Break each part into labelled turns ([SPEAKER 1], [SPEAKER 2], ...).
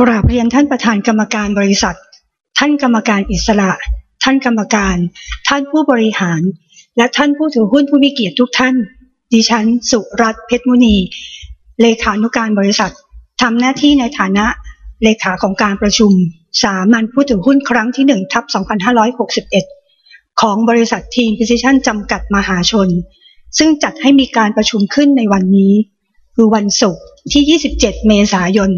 [SPEAKER 1] กราบเรียนท่านประธานกรรมการบริษัท ท่านกรรมการอิสระ ท่านกรรมการ ท่านผู้บริหาร และท่านผู้ถือหุ้นผู้มีเกียรติทุกท่าน ดิฉัน สุรัตน์เพชรมุนี เลขานุการบริษัททำหน้าที่ในฐานะเลขาของการประชุม สามัญผู้ถือหุ้นครั้งที่1ทับ2561 ของบริษัททีมพิซิชันจำกัดมหาชน ซึ่งจัดให้มีการประชุมขึ้นในวันนี้ คือวันศุกร์ที่ 27 เมษายน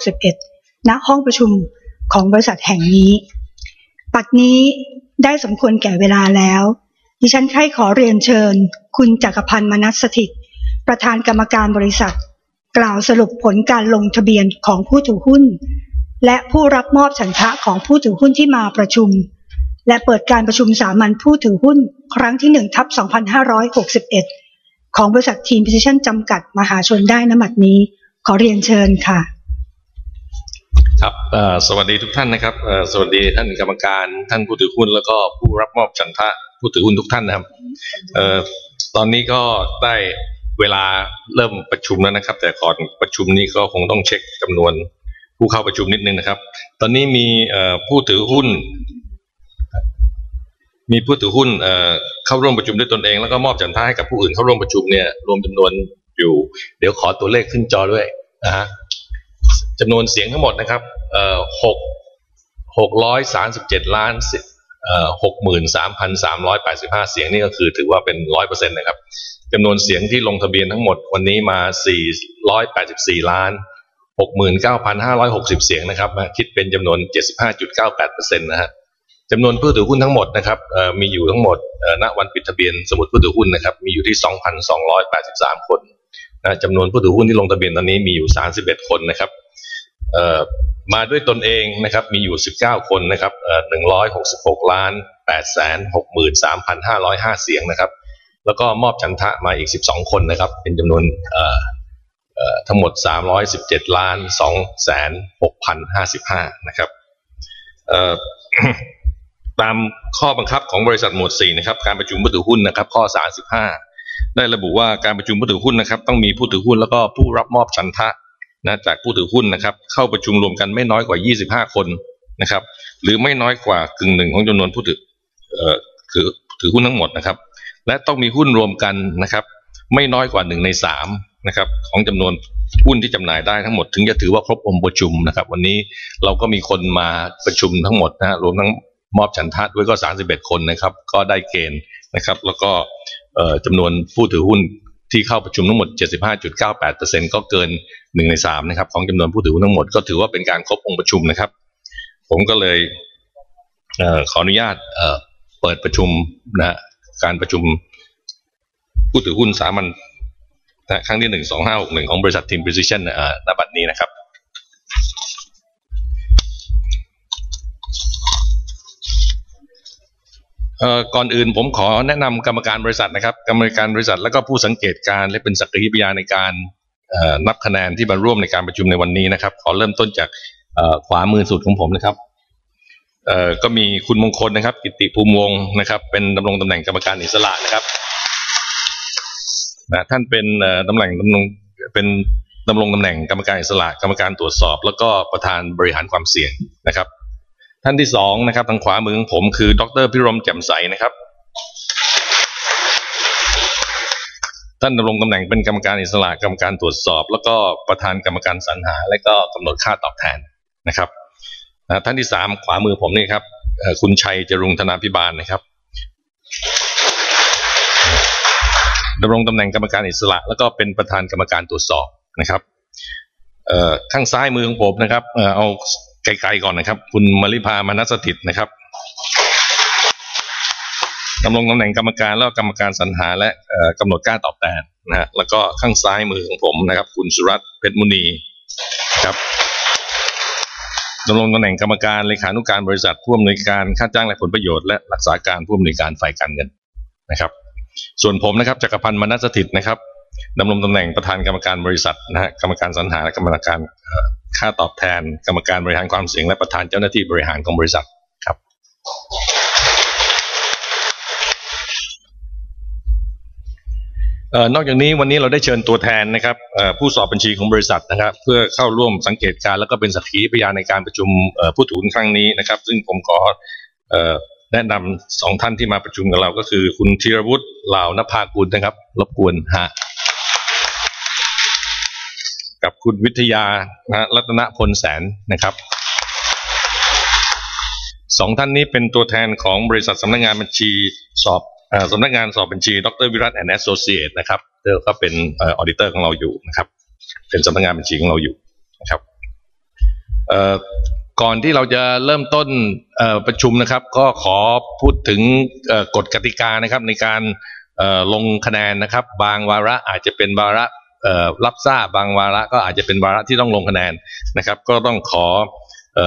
[SPEAKER 1] 2561 ณ ห้องประชุมของบริษัทแห่งนี้ ปัดนี้ได้สมควรแก่เวลาแล้ว ดิฉันใคร่ขอเรียนเชิญ คุณจักรพันธ์มนัสสถิต ประธานกรรมการบริษัท กล่าวสรุปผลการลงทะเบียนของผู้ถือหุ้น และผู้รับมอบฉันทะของผู้ถือหุ้นที่มาประชุม และเปิดการประชุมสามัญผู้ถือหุ้น ครั้งที่1ทับ2561 ของบริษัททีมพิ i ชันจำกัดมหาชนได้นบัดนี้ ขอเรียนเชิญค่ะ
[SPEAKER 2] ครับสวัสดีทุกท่านนะครับสวัสดีท่านกรรมการท่านผู้ถือหุ้นแล้วก็ผู้รับมอบฉันทะผู้ถือหุ้นทุกท่านนะครับออตอนนี้ก็ได้เวลาเริ่มประชุมแล้วนะครับ แต่ก่อนประชุมนี้ก็คงต้องเช็คจำนวนผู้เข้าประชุมนิดนึงนะครับ ตอนนี้มีผู้ถือหุ้น มีผู้ถือหุ้น เข้าร่วมประชุมด้วยตนเองแล้วก็มอบฉันทะให้กับผู้อื่นเข้าร่วมประชุมเนี่ยรวมจำนวนอยู่ เดี๋ยวขอตัวเลขขึ้นจอด้วยนะฮะจำนวนเสียงทั้งหมดนะครับเอ่อหกหกร้อยสามสิบเจ็ดล้านเอ่อหกหมื่นสามพันสามร้อยแปดสิบห้าเสียงนี่ก็คือถือว่าเป็นร้อยเปอร์เซ็นต์นะครับจำนวนเสียงที่ลงทะเบียนทั้งหมดวันนี้มาสี่ร้อยแปดสิบสี่ล้านหกหมื่นเก้าพันห้าร้อยหกสิบเสียงนะครับ คิดเป็นจำนวนเจ็ดสิบห้าจุดเก้าแปดเปอร์เซ็นต์นะฮะ จำนวนผู้ถือหุ้นทั้งหมดนะครับมีอยู่ทั้งหมดณวันปิดทะเบียนสมุดผู้ถือหุ้นนะครับมีอยู่ที่ 2,283 คนนะจำนวนผู้ถือหุ้นที่ลงทะเบียนตอนนี้มีอยู่ 31 คนนะครับมาด้วยตนเองนะครับมีอยู่ 19 คนนะครับ166 ล้าน8แสน63,505 เสียงนะครับ แล้วก็มอบฉันทะมาอีก 12 คนนะครับ เป็นจำนวนทั้งหมด 317 ล้าน2แสน6,055 นะครับ ตามข้อบังคับของบริษัทหมวด4นะครับการประชุมผู้ถือหุ้นนะครับ ข้อ 35 ได้ระบุว่าการประชุมผู้ถือหุ้นนะครับ ต้องมีผู้ถือหุ้นแล้วก็ผู้รับมอบฉันทะนะจากผู้ถือหุ้นนะครับ เข้าประชุมรวมกันไม่น้อยกว่า 25 คนนะครับ หรือไม่น้อยกว่ากึ่งหนึ่งของจำนวนผู้ถือเอ่อคือถือหุ้นทั้งหมดนะครับ และต้องมีหุ้นรวมกันนะครับ ไม่น้อยกว่าหนึ่งในสามนะครับของจำนวนหุ้นที่จำหน่ายได้ทั้งหมดถึงจะถือว่าครบองค์ประชุมนะครับ วันนี้เราก็มีคนมาประชุมทั้งหมดนะรวมทั้ง มอบฉันทะด้วยก็ 31 คนนะครับ ก็ได้เกณฑ์นะครับ แล้วก็จำนวนผู้ถือหุ้นที่เข้าประชุมทั้งหมด 75.98%ก็เกิน 1 ใน 3 นะครับ ของจำนวนผู้ถือหุ้นทั้งหมดก็ถือว่าเป็นการครบองค์ประชุมนะครับ ผมก็เลยเออขออนุญาตเเปิดประชุมนะการประชุมผู้ถือหุ้นสามัญนะครั้งที่ 1 2561 ของบริษัททีม Precision เอ่อณบัดนี้นะครับ ก่อนอื่นผมขอแนะนำกรรมการบริษัทนะครับ กรรมการบริษัทแล้วก็ผู้สังเกตการและเป็นสักขีพยานในการนับคะแนนที่มาร่วมในการประชุมในวันนี้นะครับ ขอเริ่มต้นจากขวามือสุดของผมนะครับก็มีคุณมงคลนะครับ กิติภูมิวงนะครับ เป็นดำรงตำแหน่งกรรมการอิสระนะครับนะท่านเป็นเอ่อตำแหน่งดำรงเป็นดำรงตำแหน่งกรรมการอิสระกรรมการตรวจสอบ แล้วก็ประธานบริหารความเสี่ยงนะครับ ท่านที่สองนะครับทางขวามือของผมคือ ดรพิรมแจ่มใสนะครับ ท่านดำรงตำแหน่งเป็นกรรมการอิสระกรรมการตรวจสอบ แล้วก็ประธานกรรมการสรรหา และก็กำหนดค่าตอบแทนนะครับท่านที่สามขวามือผมนี่ครับคุณชัยจรุงธนาพิบาลนะครับดำรงตำแหน่งกรรมการอิสระ แล้วก็เป็นประธานกรรมการตรวจสอบนะครับข้างซ้ายมือของผมนะครับเอา ไกลๆก่อนนะครับ คุณมริพามานัสถิตนะครับดำรงตำแหน่งกรรมการแล้วกรรมการสรรหาและกำหนดค่าตอบแทนนะฮะแล้วก็ข้างซ้ายมือของผมนะครับ คุณสุรัตน์เพชรมุนีครับดำรงตำแหน่งกรรมการเลขานุการบริษัทผู้อำนวยการค่าจ้างและผลประโยชน์และรักษาการผู้อำนวยการฝ่ายการเงินนะครับ ส่วนผมนะครับจักรพันธ์มนัสถิตนะครับ ดำรงตำแหน่งประธานกรรมการบริษัทนะฮะกรรมการสรรหาและกรรมการค่าตอบแทน กรรมการบริหารความเสี่ยงและประธานเจ้าหน้าที่บริหารของบริษัทครับออนอกจากนี้วันนี้เราได้เชิญตัวแทนนะครับผู้สอบบัญชีของบริษัทนะครับ เพื่อเข้าร่วมสังเกตการ์แล้วก็เป็นสักขีพยานในการประชุมผู้ถือหุ้นครั้งนี้นะครับ ซึ่งผมขอออแนะนำสองท่านที่มาประชุมกับเราก็คือ คุณธีรวุฒิเหล่านภากุลนะครับ รบกวนฮะ กับคุณวิทยานะรัตนพลแสนนะครับสองท่านนี้เป็นตัวแทนของบริษัทสำนักงานบัญชีสอบอสำนักงานสอบบัญชี ดร.วิรัต and Associates นะครับเธอก็เป็น auditor ของเราอยู่นะครับ เป็นสำนักงานบัญชีของเราอยู่นะครับก่อนที่เราจะเริ่มต้นประชุมนะครับ ก็ขอพูดถึงกฎกติกานะครับในการลงคะแนนนะครับ บางวาระอาจจะเป็นวาระ รับทราบบางวาระก็อาจจะเป็นวาระที่ต้องลงคะแนนนะครับ ก็ต้องขออ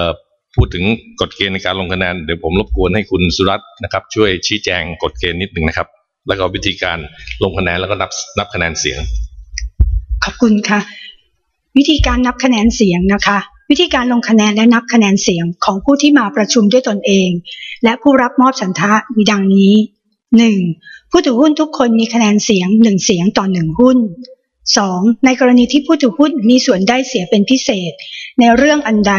[SPEAKER 2] พูดถึงกฎเกณฑ์ในการลงคะแนนเดี๋ยวผมรบกวนให้คุณสุรัตน์นะครับ ช่วยชี้แจงกฎเกณฑ์นิดหนึ่งนะครับ แล้วก็วิธีการลงคะแนนแล้วก็นับนับคะแนนเสียง
[SPEAKER 1] ขอบคุณค่ะ วิธีการนับคะแนนเสียงนะคะ วิธีการลงคะแนนและนับคะแนนเสียงของผู้ที่มาประชุมด้วยตนเอง และผู้รับมอบฉันทะมีดังนี้ 1. ผู้ถือหุ้นทุกคนมีคะแนนเสียง1เสียงต่อ1หุ้น 2. ในกรณีที่ผู้ถือหุ้นมีส่วนได้เสียเป็นพิเศษ ในเรื่องอันใด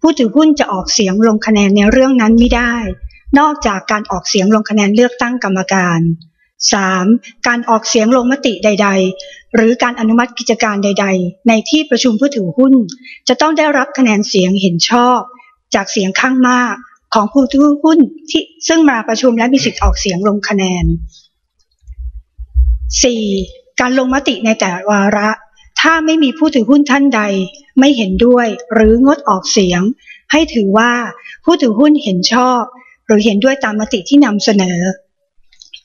[SPEAKER 1] ผู้ถือหุ้นจะออกเสียงลงคะแนนในเรื่องนั้นไม่ได้ นอกจากการออกเสียงลงคะแนนเลือกตั้งกรรมการ 3. การออกเสียงลงมติใด ๆ หรือการอนุมัติกิจการใด ๆ ในที่ประชุมผู้ถือหุ้น จะต้องได้รับคะแนนเสียงเห็นชอบ จากเสียงข้างมากของผู้ถือหุ้นที่ซึ่งมาประชุมและมีสิทธิ์ออกเสียงลงคะแนน 4. การลงมติในแต่วาระ ถ้าไม่มีผู้ถือหุ้นท่านใด ไม่เห็นด้วยหรืองดออกเสียง ให้ถือว่าผู้ถือหุ้นเห็นชอบ หรือเห็นด้วยตามมติที่นำเสนอ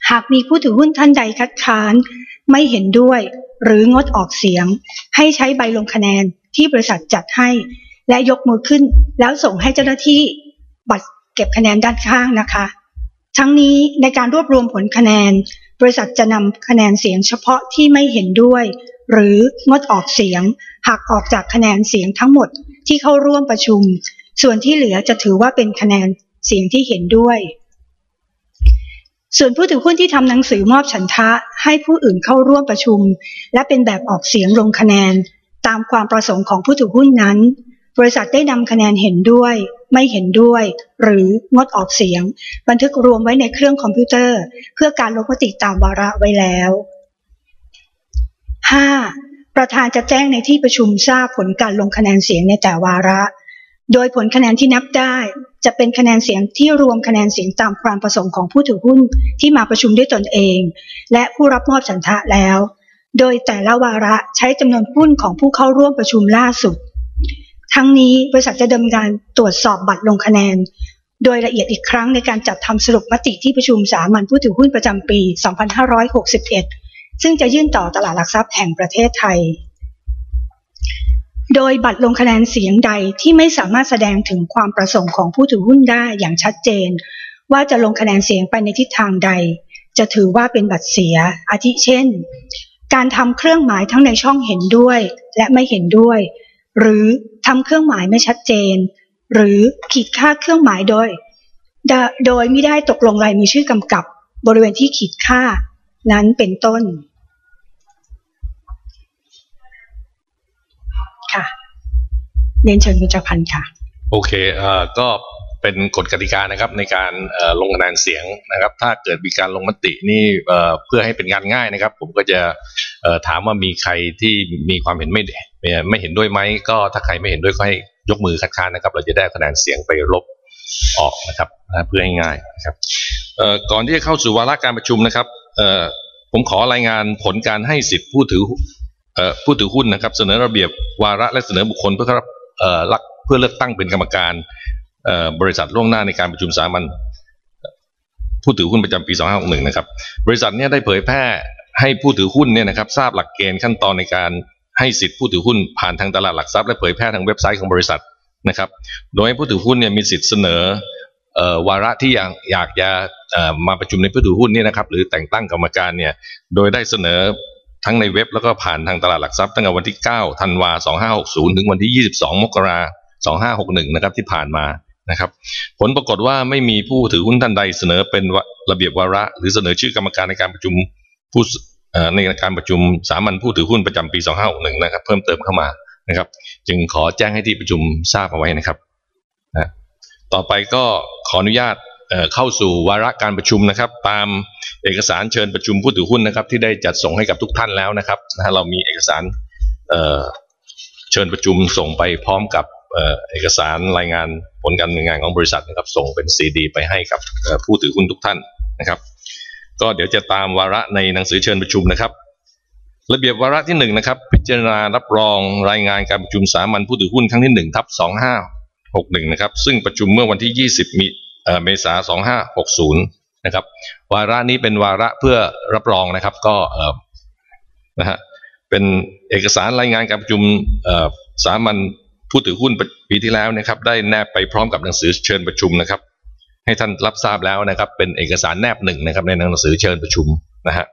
[SPEAKER 1] หากมีผู้ถือหุ้นท่านใดคัดค้าน ไม่เห็นด้วยหรืองดออกเสียง ให้ใช้ใบลงคะแนนที่บริษัทจัดให้ และยกมือขึ้น แล้วส่งให้เจ้าหน้าที่บัตรเก็บคะแนนด้านข้างนะคะ ทั้งนี้ในการรวบรวมผลคะแนน บริษัทจะนำคะแนนเสียงเฉพาะที่ไม่เห็นด้วย หรืองดออกเสียงหักออกจากคะแนนเสียงทั้งหมดที่เข้าร่วมประชุม ส่วนที่เหลือจะถือว่าเป็นคะแนนเสียงที่เห็นด้วย ส่วนผู้ถือหุ้นที่ทำหนังสือมอบฉันทะให้ผู้อื่นเข้าร่วมประชุม และเป็นแบบออกเสียงลงคะแนน ตามความประสงค์ของผู้ถือหุ้นนั้น บริษัทได้นำคะแนนเห็นด้วย ไม่เห็นด้วย หรืองดออกเสียง บันทึกรวมไว้ในเครื่องคอมพิวเตอร์ เพื่อการลงมติตามวาระไว้แล้ว 5. ประธานจะแจ้งในที่ประชุมทราบผลการลงคะแนนเสียงในแต่วาระ โดยผลคะแนนที่นับได้จะเป็นคะแนนเสียงที่รวมคะแนนเสียงตามความประสงค์ของผู้ถือหุ้นที่มาประชุมด้วยตนเอง และผู้รับมอบฉันทะแล้ว โดยแต่ละวาระใช้จำนวนหุ้นของผู้เข้าร่วมประชุมล่าสุด ทั้งนี้บริษัทจะดำเนินการตรวจสอบบัตรลงคะแนน โดยละเอียดอีกครั้งในการจัดทำสรุปมติที่ประชุมสามัญผู้ถือหุ้นประจำปี 2561 ซึ่งจะยื่นต่อตลาดหลักทรัพย์แห่งประเทศไทย โดยบัตรลงคะแนนเสียงใดที่ไม่สามารถแสดงถึงความประสงค์ของผู้ถือหุ้นได้อย่างชัดเจน ว่าจะลงคะแนนเสียงไปในทิศทางใด จะถือว่าเป็นบัตรเสีย อาทิเช่น การทำเครื่องหมายทั้งในช่องเห็นด้วยและไม่เห็นด้วย หรือ ทำเครื่องหมายไม่ชัดเจน หรือขีดค่าเครื่องหมายโดย โดยไม่ได้ตกลงลายมือชื่อกำกับบริเวณที่ขีดค่านั้นเป็นต้นค่ะเรียนเชิญคุณจักรพันธ์ค่ะ
[SPEAKER 2] โอเคเอ่อก็ เป็นกฎกติกานะครับในการลงคะแนนเสียงนะครับ ถ้าเกิดมีการลงมตินี่เพื่อให้เป็นงานง่ายนะครับ ผมก็จะถามว่ามีใครที่มีความเห็นไม่ไม่ไม่เห็นด้วยไหมก็ถ้าใครไม่เห็นด้วยก็ให้ยกมือคัดค้านนะครับ เราจะได้คะแนนเสียงไปลบออกนะครับเพื่อให้ง่ายนะครับก่อนที่จะเข้าสู่วาระการประชุมนะครับผมขอรายงานผลการให้สิทธิผู้ถือผู้ถือหุ้นนะครับ เสนอระเบียบวาระและเสนอบุคคลเพื่อรับเอ่อกเพื่อเลือกตั้งเป็นกรรมการ บริษัทล่วงหน้าในการประชุมสามัญผู้ถือหุ้นประจำปี 2561 นะครับ บริษัทเนี่ยได้เผยแพร่ให้ผู้ถือหุ้นเนี่ยนะครับทราบหลักเกณฑ์ขั้นตอนในการให้สิทธิผู้ถือหุ้นผ่านทางตลาดหลักทรัพย์และเผยแพร่ทางเว็บไซต์ของบริษัทนะครับ โดยให้ผู้ถือหุ้นเนี่ยมีสิทธิ์เสนออวาระที่อยากอยากจะมาประชุมในผู้ถือหุ้นนี่นะครับหรือแต่งตั้งกรรมการเนี่ยโดยได้เสนอทั้งในเว็บแล้วก็ผ่านทางตลาดหลักทรัพย์ตั้งแต่วันที่ 9 ธันวา 2560 ถึงวันที่ 22 มกรา 2561 นะครับที่ผ่านมา นะครับ ผลปรากฏว่าไม่มีผู้ถือหุ้นท่านใดเสนอเป็นระเบียบวาระ หรือเสนอชื่อกรรมการในการประชุมผู้ในการประชุมสามัญผู้ถือหุ้นประจำปี 2561 นะครับ เพิ่มเติมเข้ามานะครับ จึงขอแจ้งให้ที่ประชุมทราบเอาไว้นะครับนะต่อไปก็ขออนุญาตเข้าสู่วาระการประชุมนะครับ ตามเอกสารเชิญประชุมผู้ถือหุ้นนะครับ ที่ได้จัดส่งให้กับทุกท่านแล้วนะครับนะเรามีเอกสารเชิญประชุมส่งไปพร้อมกับ เอกสารรายงานผลการดำเนินงานของบริษัทนะครับส่งเป็นซีดีไปให้กับผู้ถือหุ้นทุกท่านนะครับ ก็เดี๋ยวจะตามวาระในหนังสือเชิญประชุมนะครับ ระเบียบวาระที่หนึ่งนะครับพิจารณารับรองรายงานการประชุมสามัญผู้ถือหุ้นครั้งที่หนึ่งทับสองห้าหกหนึ่งนะครับซึ่งประชุมเมื่อวันที่ยี่สิบมีเมษาสองห้าหกศูนย์นะครับวาระนี้เป็นวาระเพื่อรับรองนะครับก็นะฮะเป็นเอกสารรายงานการประชุมสามัญ ผู้ถือหุ้นปีที่แล้วนะครับ ได้แนบไปพร้อมกับหนังสือเชิญประชุมนะครับ ให้ท่านรับทราบแล้วนะครับ เป็นเอกสารแนบหนึ่งนะครับ ในหนังสือเชิญประชุมนะฮะ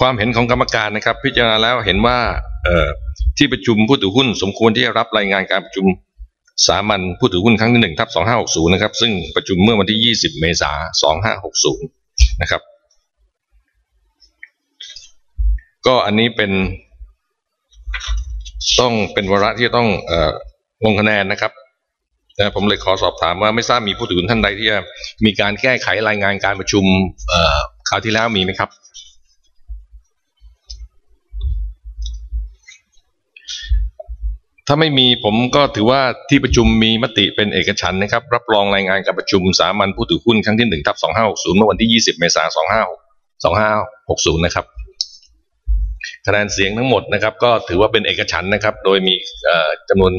[SPEAKER 2] ความเห็นของกรรมการนะครับ พิจารณาแล้วเห็นว่าที่ประชุมผู้ถือหุ้น สมควรที่จะรับรายงานการประชุมสามัญผู้ถือหุ้นครั้งที่หนึ่งทับสองห้าหกศูนย์นะครับ ซึ่งประชุมเมื่อวันที่ยี่สิบเมษาสองห้าหกศูนย์นะครับ ก็อันนี้เป็น ต้องเป็นวาระที่ต้องลงคะแนนนะครับผมเลยขอสอบถามว่าไม่ทราบมีผู้ถือหุ้นท่านใดที่จะมีการแก้ไขรายงานการประชุมคราวที่แล้วมีไหมครับ ถ้าไม่มีผมก็ถือว่าที่ประชุมมีมติเป็นเอกฉันนะครับ รับรองรายงานการประชุมสามัญผู้ถือหุ้นครั้งที่หนึ่งทับสองห้าหกศูนย์เมื่อวันที่ยี่สิบเมษายนสองห้าสองห้าหกศูนย์นะครับ คะแนนเสียงทั้งหมดนะครับ ก็ถือว่าเป็นเอกฉันนะครับ โดยมีจำนวน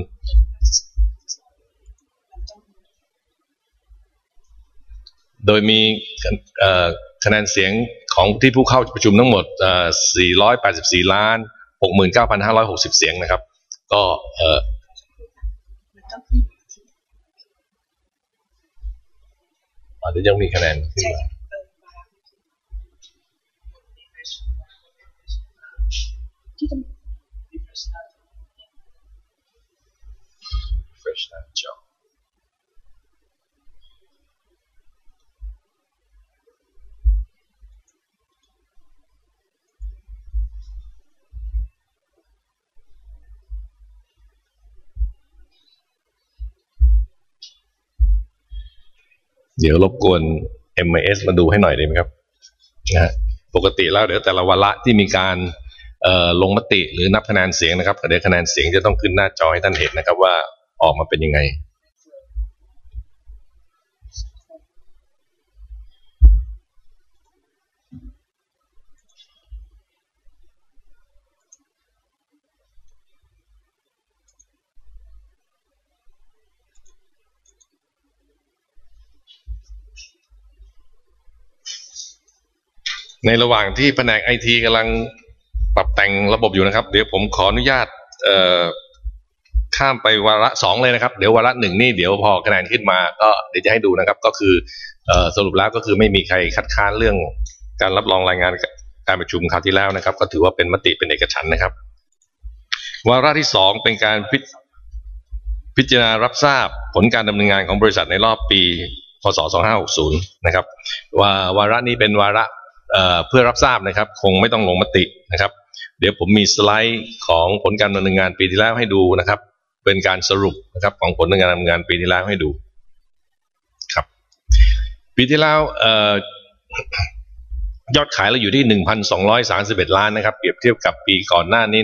[SPEAKER 2] โดยมีคะแนนเสียงของที่ผู้เข้าประชุมทั้งหมด 484 ล้าน 69,560 เสียงนะครับ ก็เดี๋ยวยังมีคะแนนขึ้นมา Fresh Joe. เดี๋ยวรบกวน MIS มาดูให้หน่อยได้ไหมครับนะปกติแล้วเดี๋ยวแต่ละวาระที่มีการ ลงมติหรือนับคะแนนเสียงนะครับเดี๋ยวคะแนนเสียงจะต้องขึ้นหน้าจอให้ท่านเห็นนะครับว่าออกมาเป็นยังไงในระหว่างที่แผนกไอทีกำลัง รับแต่งระบบอยู่นะครับ เดี๋ยวผมขออนุญาตข้ามไปวาระสองเลยนะครับ เดี๋ยววาระหนึ่งนี่เดี๋ยวพอคะแนนขึ้นมาก็เดี๋ยวจะให้ดูนะครับ ก็คือสรุปแล้วก็คือไม่มีใครคัดค้านเรื่องการรับรองรายงานการประชุมคราวที่แล้วนะครับ ก็ถือว่าเป็นมติเป็นเอกฉันนะครับ วาระที่สองเป็นการพิพจารณารับทราบผลการดำเนินงานของบริษัทในรอบปีพศ 2560 นะครับว่าวาระนี้เป็นวาระเพื่อรับทราบนะครับ คงไม่ต้องลงมตินะครับ เดี๋ยวผมมีสไลด์ของผลการดำเนินงานปีที่แล้วให้ดูนะครับ เป็นการสรุปนะครับของผลการดำเนินงานปีที่แล้วให้ดูครับ ปีที่แล้วยอดขายเราอยู่ที่หนึ่งพันสองร้อยสาสิบเอ็ดล้านนะครับ เปรียบเทียบกับปีก่อนหน้านี้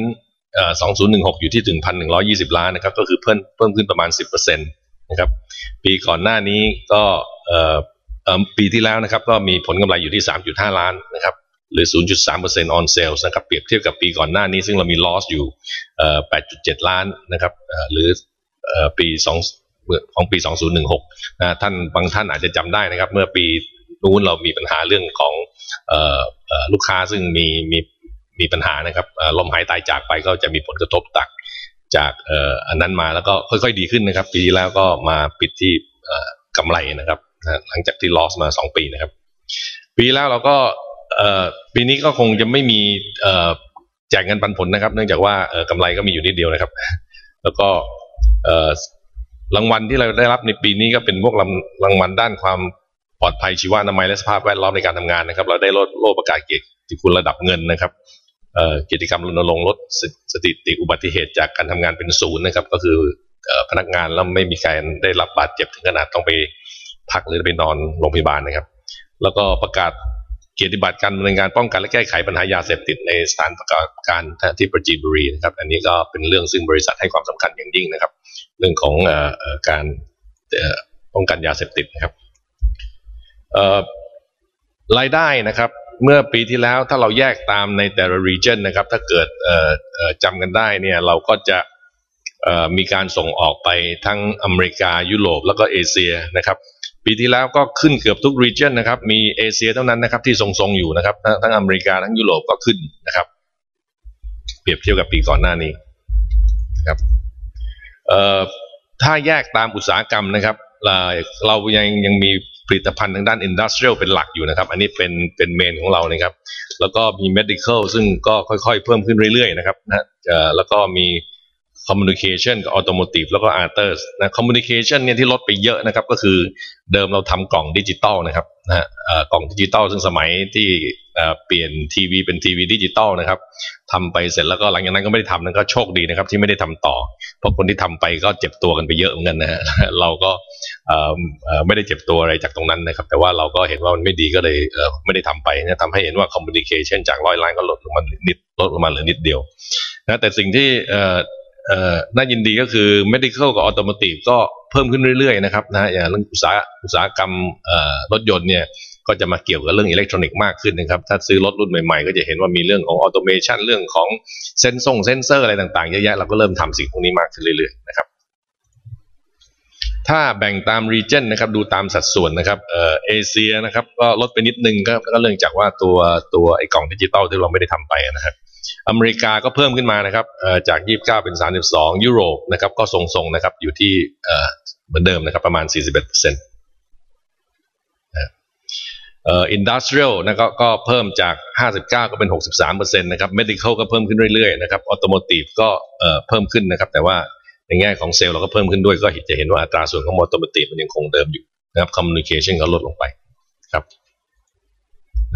[SPEAKER 2] สองศูนย์หนึ่งหกอยู่ที่ถึงพันหนึ่งร้อยี่สิบล้านนะครับ ก็คือเพิ่มเพิ่มขึ้นประมาณสิบเปอร์เซ็นต์นะครับ ปีก่อนหน้านี้ก็ปีที่แล้วนะครับ ก็มีผลกำไรอยู่ที่สามจุดห้าล้านนะครับ หรือ 0.3% on sales นะครับ เปรียบเทียบกับปีก่อนหน้านี้ ซึ่งเรามี loss อยู่ 8.7 ล้านนะครับ หรือปี 2 ของปี 2016 นะท่านบางท่านอาจจะจำได้นะครับ เมื่อปีนู้นเรามีปัญหาเรื่องของลูกค้าซึ่งมีมีมีปัญหานะครับลมหายตายจากไปก็จะมีผลกระทบตักจากอันนั้นมาแล้วก็ค่อยๆดีขึ้นนะครับ ปีที่แล้วก็มาปิดที่กำไรนะครับ หลังจากที่ loss มา 2 ปีนะครับ ปีแล้วเราก็ ปีนี้ก็คงจะไม่มีแจกเงินปันผลนะครับ เนื่องจากว่ากำไรก็มีอยู่นิดเดียวนะครับ แล้วก็รางวัลที่เราได้รับในปีนี้ก็เป็นพวกรางวัลด้านความปลอดภัยชีวานามัยและสภาพแวดล้อมในการทำงานนะครับ เราได้ลดโลประกาศเกียรติคุณระดับเงินนะครับกิจกรรมรณรงค์ลดสถิติอุบัติเหตุจากการทำงานเป็นศูนย์นะครับ ก็คือพนักงานแล้วไม่มีการได้รับบาดเจ็บถึงขนาดต้องไปพักหรือไปนอนโรงพยาบาลนะครับ แล้วก็ประกาศ เกียรติบัตรการดำเนินงานป้องกันและแก้ไขปัญหายาเสพติดในสถานประกอบการที่ประจีบุรีนะครับ อันนี้ก็เป็นเรื่องซึ่งบริษัทให้ความสำคัญอย่างยิ่งนะครับ เรื่องของการป้องกันยาเสพติดนะครับรายได้นะครับเมื่อปีที่แล้วถ้าเราแยกตามในแต่ละ region นะครับ ถ้าเกิดจำกันได้เนี่ยเราก็จะมีการส่งออกไปทั้งอเมริกายุโรปแล้วก็เอเชียนะครับ ปีที่แล้วก็ขึ้นเกือบทุก region นะครับ มีเอเชียเท่านั้นนะครับที่ทรงๆอยู่นะครับ ทั้งอเมริกาทั้งยุโรปก็ขึ้นนะครับ เปรียบเทียบกับปีก่อนหน้านี้นะครับถ้าแยกตามอุตสาหกรรมนะครับ เรายังยังมีผลิตภัณฑ์ทางด้าน industrial เป็นหลักอยู่นะครับ อันนี้เป็นเป็น main ของเรานะครับ แล้วก็มี medical ซึ่งก็ค่อยๆ เพิ่มขึ้นเรื่อยๆนะครับนะแล้วก็มี communication กับ automotive แล้วก็ others นะ communication เนี่ยที่ลดไปเยอะนะครับก็คือเดิมเราทำกล่องดิจิตอลนะครับนะกล่องดิจิตอลซึ่งสมัยที่เปลี่ยนทีวีเป็นทีวีดิจิตอลนะครับทำไปเสร็จแล้วก็หลังจากนั้นก็ไม่ได้ทำนั่นก็โชคดีนะครับที่ไม่ได้ทำต่อ เพราะคนที่ทำไปก็เจ็บตัวกันไปเยอะเหมือนกันนะฮะเราก็ไม่ได้เจ็บตัวอะไรจากตรงนั้นนะครับแต่ว่าเราก็เห็นว่ามันไม่ดีก็เลยไม่ได้ทำไปนะทำให้เห็นว่า communication จากร้อยล้านก็ลดลงมานิดลดลงมาเหลือนิดเดียวนะแต่สิ่งที่ น่ายินดีก็คือ medical กับ automotive ก็เพิ่มขึ้นเรื่อยๆนะครับนะอย่างเรื่องอุตสาหอุตสาหกรรมรถยนต์เนี่ยก็จะมาเกี่ยวกับเรื่องอิเล็กทรอนิกส์มากขึ้นนะครับ ถ้าซื้อรถรุ่นใหม่ๆ ก็จะเห็นว่ามีเรื่องของ automation เรื่องของเซนซงเซนเซอร์อะไรต่างๆเยอะแยะเราก็เริ่มทำสิ่งพวกนี้มากขึ้นเรื่อยๆนะครับ ถ้าแบ่งตาม region นะครับดูตามสัดส่วนนะครับเอเชียนะครับก็ลดไปนิดนึงก็ก็เรื่องจากว่าตัวตัวไอ้กล่องดิจิตอลที่เราไม่ได้ทำไปนะครับอเมริกาก็เพิ่มขึ้นมานะครับจาก 29 เป็น 32 ยุโรปนะครับก็ทรงๆนะครับอยู่ที่เหมือนเดิมนะครับประมาณ 41%เอ industrial นะครับก็เพิ่มจาก 59 ก็เป็น 63%นะครับ medical ก็เพิ่มขึ้นเรื่อยๆนะครับ automotive ก็เพิ่มขึ้นนะครับแต่ว่า ในแง่ของเซลล์เราก็เพิ่มขึ้นด้วยก็จะเห็นว่าอัตราส่วนของ automotive มันยังคงเดิมอยู่นะครับ communication ก็ลดลงไปครับ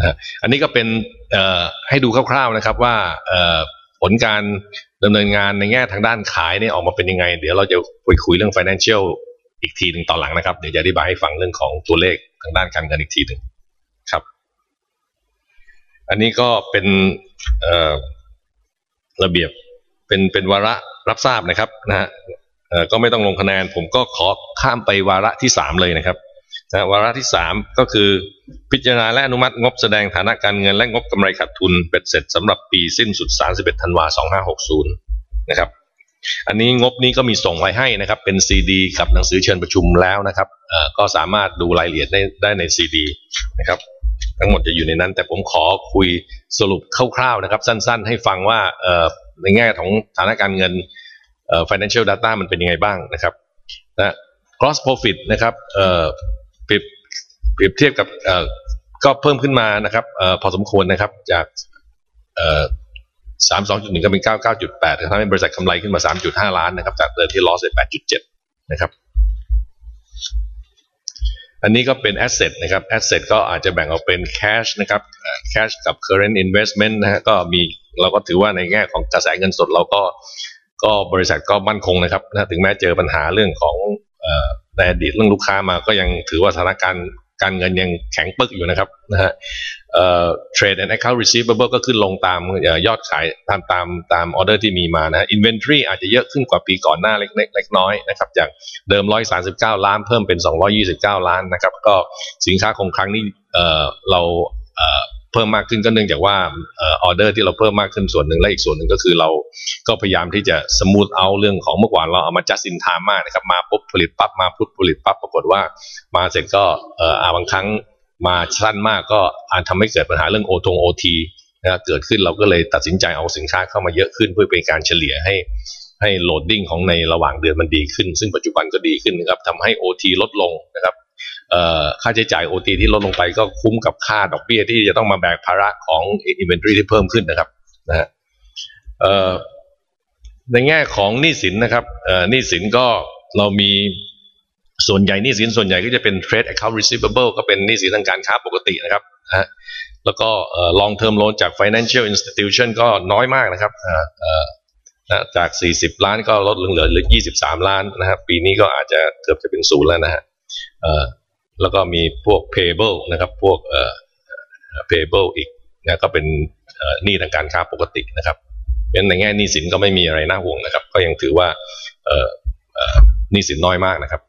[SPEAKER 2] นะอันนี้ก็เป็นให้ดูคร่าวๆนะครับว่าผลการดำเนินงานในแง่ทางด้านขายเนี่ยออกมาเป็นยังไง เดี๋ยวเราจะคุยคุยเรื่อง financial อีกทีหนึ่งตอนหลังนะครับ เดี๋ยวจะอธิบายให้ฟังเรื่องของตัวเลขทางด้านการเงินอีกทีหนึ่งครับ อันนี้ก็เป็นระเบียบ เป็นเป็นวาระรับทราบนะครับนะฮะก็ไม่ต้องลงคะแนน ผมก็ขอข้ามไปวาระที่สามเลยนะครับนะวาระที่สามก็คือพิจารณาและอนุมัติงบแสดงฐานะการเงินและงบกำไรขาดทุนเป็นเสร็จสำหรับปีสิ้นสุด 31 ธันวา2560 นะครับ อันนี้งบนี้ก็มีส่งไว้ให้นะครับ เป็นซีดีกับหนังสือเชิญประชุมแล้วนะครับก็สามารถดูรายละเอียดได้ได้ในซีดีนะครับ ทั้งหมดจะอยู่ในนั้น แต่ผมขอคุยสรุปคร่าวๆนะครับ สั้น ๆ ให้ฟังว่า ในแง่ของฐานะการเงิน financial data มันเป็นยังไงบ้างนะครับนะ gross profit นะครับเปรียบเปรียบเทียบกับก็เพิ่มขึ้นมานะครับพอสมควรนะครับจากสามสองจุดหนึ่งก็เป็นเก้าเก้าจุดแปดทำให้บริษัทกำไรขึ้นมาสามจุดห้าล้านนะครับจากเดิมที่ลอสไปแปดจุดเจ็ดนะครับ อันนี้ก็เป็น asset นะครับ asset ก็อาจจะแบ่งออกเป็น cash นะครับ cash กับ current investment นะฮะก็มีเราก็ถือว่าในแง่ของกระแสเงินสดเราก็ก็บริษัทก็มั่นคงนะครับนะถึงแม้เจอปัญหาเรื่องของในอดีตเรื่องลูกค้ามาก็ยังถือว่าสถานการณ์ การเงินยังแข็งปึกอยู่นะครับนะฮะเอ่อ trade and account receivable ก็ขึ้นลงตามยอดขายตามตามตามออเดอร์ที่มีมานะฮะ inventory อาจจะเยอะขึ้นกว่าปีก่อนหน้าเล็กเล็กน้อยนะครับจากเดิม 139 ล้านเพิ่มเป็น 229 ล้านนะครับก็สินค้าคงคลังนี้เอ่อเราเอ่อ เพิ่มมากขึ้นก็เนื่องจากว่าออเดอร์ที่เราเพิ่มมากขึ้นส่วนหนึ่งและอีกส่วนหนึ่งก็คือเราก็พยายามที่จะ smooth เอาเรื่องของเมื่อก่อนเราเอามา just in time มากนะครับมาปุ๊บผลิตปั๊บมาปุ๊บผลิตปั๊บปรากฏว่า มาเสร็จก็เออบางครั้งมาสั้นมากก็อาจทำให้เกิดปัญหาเรื่องโอทงโอทีนะเกิดขึ้นเราก็เลยตัดสินใจเอาสินค้าเข้ามาเยอะขึ้นเพื่อเป็นการเฉลี่ยให้ให้โหลดดิ้งของในระหว่างเดือนมันดีขึ้น ซึ่งปัจจุบันก็ดีขึ้นนะครับทำให้ OT ลดลงนะครับ ค่าใช้จ่าย OT ที่ลดลงไปก็คุ้มกับค่าดอกเบี้ยที่จะต้องมาแบกภาระของ inventory ที่เพิ่มขึ้นนะครับนะฮะในแง่ของหนี้สินนะครับหนี้สินก็เรามีส่วนใหญ่หนี้สินส่วนใหญ่ก็จะเป็น trade account receivable ก็เป็นหนี้สินทางการค้าปกตินะครับนะฮะแล้วก็ long term loan จาก financial institution ก็น้อยมากนะครับนะจาก 40 ล้านก็ลดลงเหลือเหลือ23 ล้านนะครับ ปีนี้ก็อาจจะเกือบจะเป็นศูนย์แล้วนะฮะ แล้วก็มีพวก payable นะครับพวก payable อีกนะก็เป็นหนี้ทางการค้าปกตินะครับเพราะในแง่หนี้สินก็ไม่มีอะไรน่าห่วงนะครับ ก็ยังถือว่าหนี้สินน้อยมากนะครับ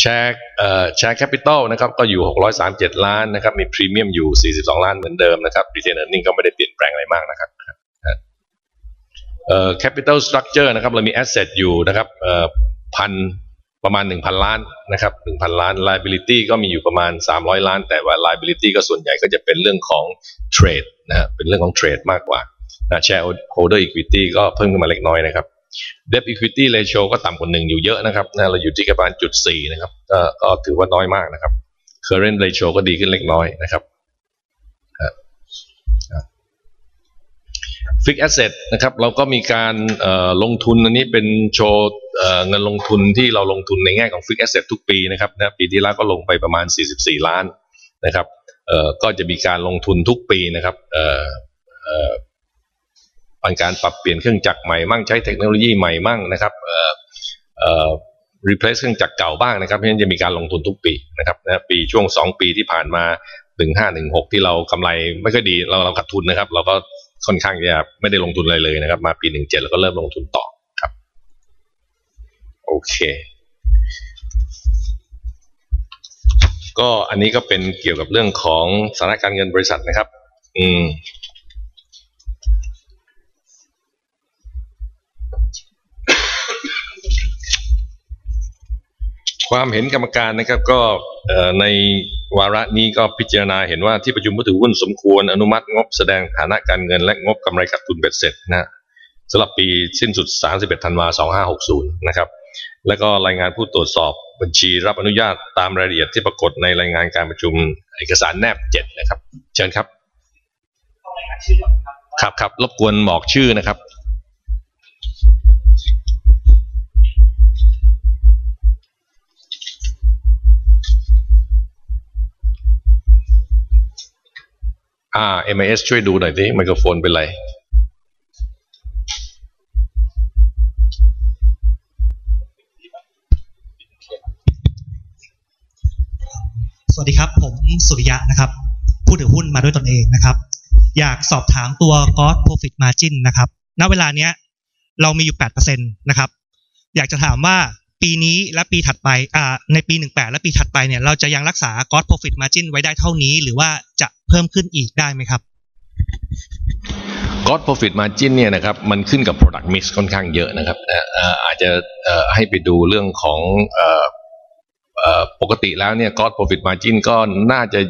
[SPEAKER 2] share share capital นะครับก็อยู่ 637 ล้านนะครับมีพรีเมียมอยู่ 42 ล้านเหมือนเดิมนะครับ retained earning ก็ไม่ได้เปลี่ยนแปลงอะไรมากนะครับ capital structure นะครับเรามี asset อยู่นะครับพัน ประมาณ 1,000 ล้านนะครับ1,000 ล้าน liability ก็มีอยู่ประมาณ 300 ล้าน แต่ว่า liability ก็ส่วนใหญ่ก็จะเป็นเรื่องของ trade นะเป็นเรื่องของ trade มากกว่านะ shareholder equity ก็เพิ่มขึ้นมาเล็กน้อยนะครับ debt equity ratio ก็ต่ำกว่าหนึ่งอยู่เยอะนะครับนะเราอยู่ที่ประมาณจุดสี่นะครับก็ถือว่าน้อยมากนะครับ current ratio ก็ดีขึ้นเล็กน้อยนะครับ fixed asset นะครับเราก็มีการลงทุนอันนี้เป็นโชว์ เงินลงทุนที่เราลงทุนในแง่ของ fixed asset ทุกปีนะครับนะปีที่แล้วก็ลงไปประมาณ 44 ล้านนะครับก็จะมีการลงทุนทุกปีนะครับเป็นการปรับเปลี่ยนเครื่องจักรใหม่มั่งใช้เทคโนโลยีใหม่มั่งนะครับเอ่อเอ่อ replace เครื่องจักรเก่าบ้างนะครับเพราะฉะนั้นจะมีการลงทุนทุกปีนะครับนะปีช่วงสองปีที่ผ่านมาหนึ่งห้าหนึ่งหกที่เรากำไรไม่ค่อยดีเราเราขาดทุนนะครับ เราก็ค่อนข้างจะไม่ได้ลงทุนอะไรเลยนะครับ มาปีหนึ่งเจ็ดเราก็เริ่มลงทุนต่อ โอเค ก็อันนี้ก็เป็นเกี่ยวกับเรื่องของสถานการเงินบริษัทนะครับ อืมความเห็นกรรมการนะครับก็ในวาระนี้ก็พิจารณาเห็นว่าที่ประชุมผู้ถือหุ้นสมควรอนุมัติงบแสดงฐานะการเงินและงบกำไรขาดทุนเบ็ดเสร็จนะสำหรับปีสิ้นสุด 31 ธันวาคม2560 นะครับ แล้วก็รายงานผู้ตรวจสอบบัญชีรับอนุญาตตามรายละเอียดที่ปรากฏในรายงานการประชุมเอกสารแนบ7นะครับ เชิญครับครับครับรบกวนบอกชื่อนะครับอ่า MIS ช่วยดูหน่อยสิไมโครโฟนเป็นไร
[SPEAKER 3] ดีครับ ผมสุริยะนะครับผู้ถือหุ้นมาด้วยตนเองนะครับ อยากสอบถามตัว Cost Profit Margin นะครับ ณเวลาเนี้ย เรามีอยู่8%นะครับ อยากจะถามว่าปีนี้และปีถัดไปอ่าในปี 18 และปีถัดไปเนี่ย เราจะยังรักษา Cost Profit Margin ไว้ได้เท่านี้ หรือว่าจะเพิ่มขึ้นอีกได้ไหมครับ
[SPEAKER 2] Cost Profit Margin เนี่ยนะครับมันขึ้นกับ Product Mix ค่อนข้างเยอะนะครับอาจจะให้ไปดูเรื่องของ ปกติแล้วเนี่ย Cost Profit Margin ก็น่าจะ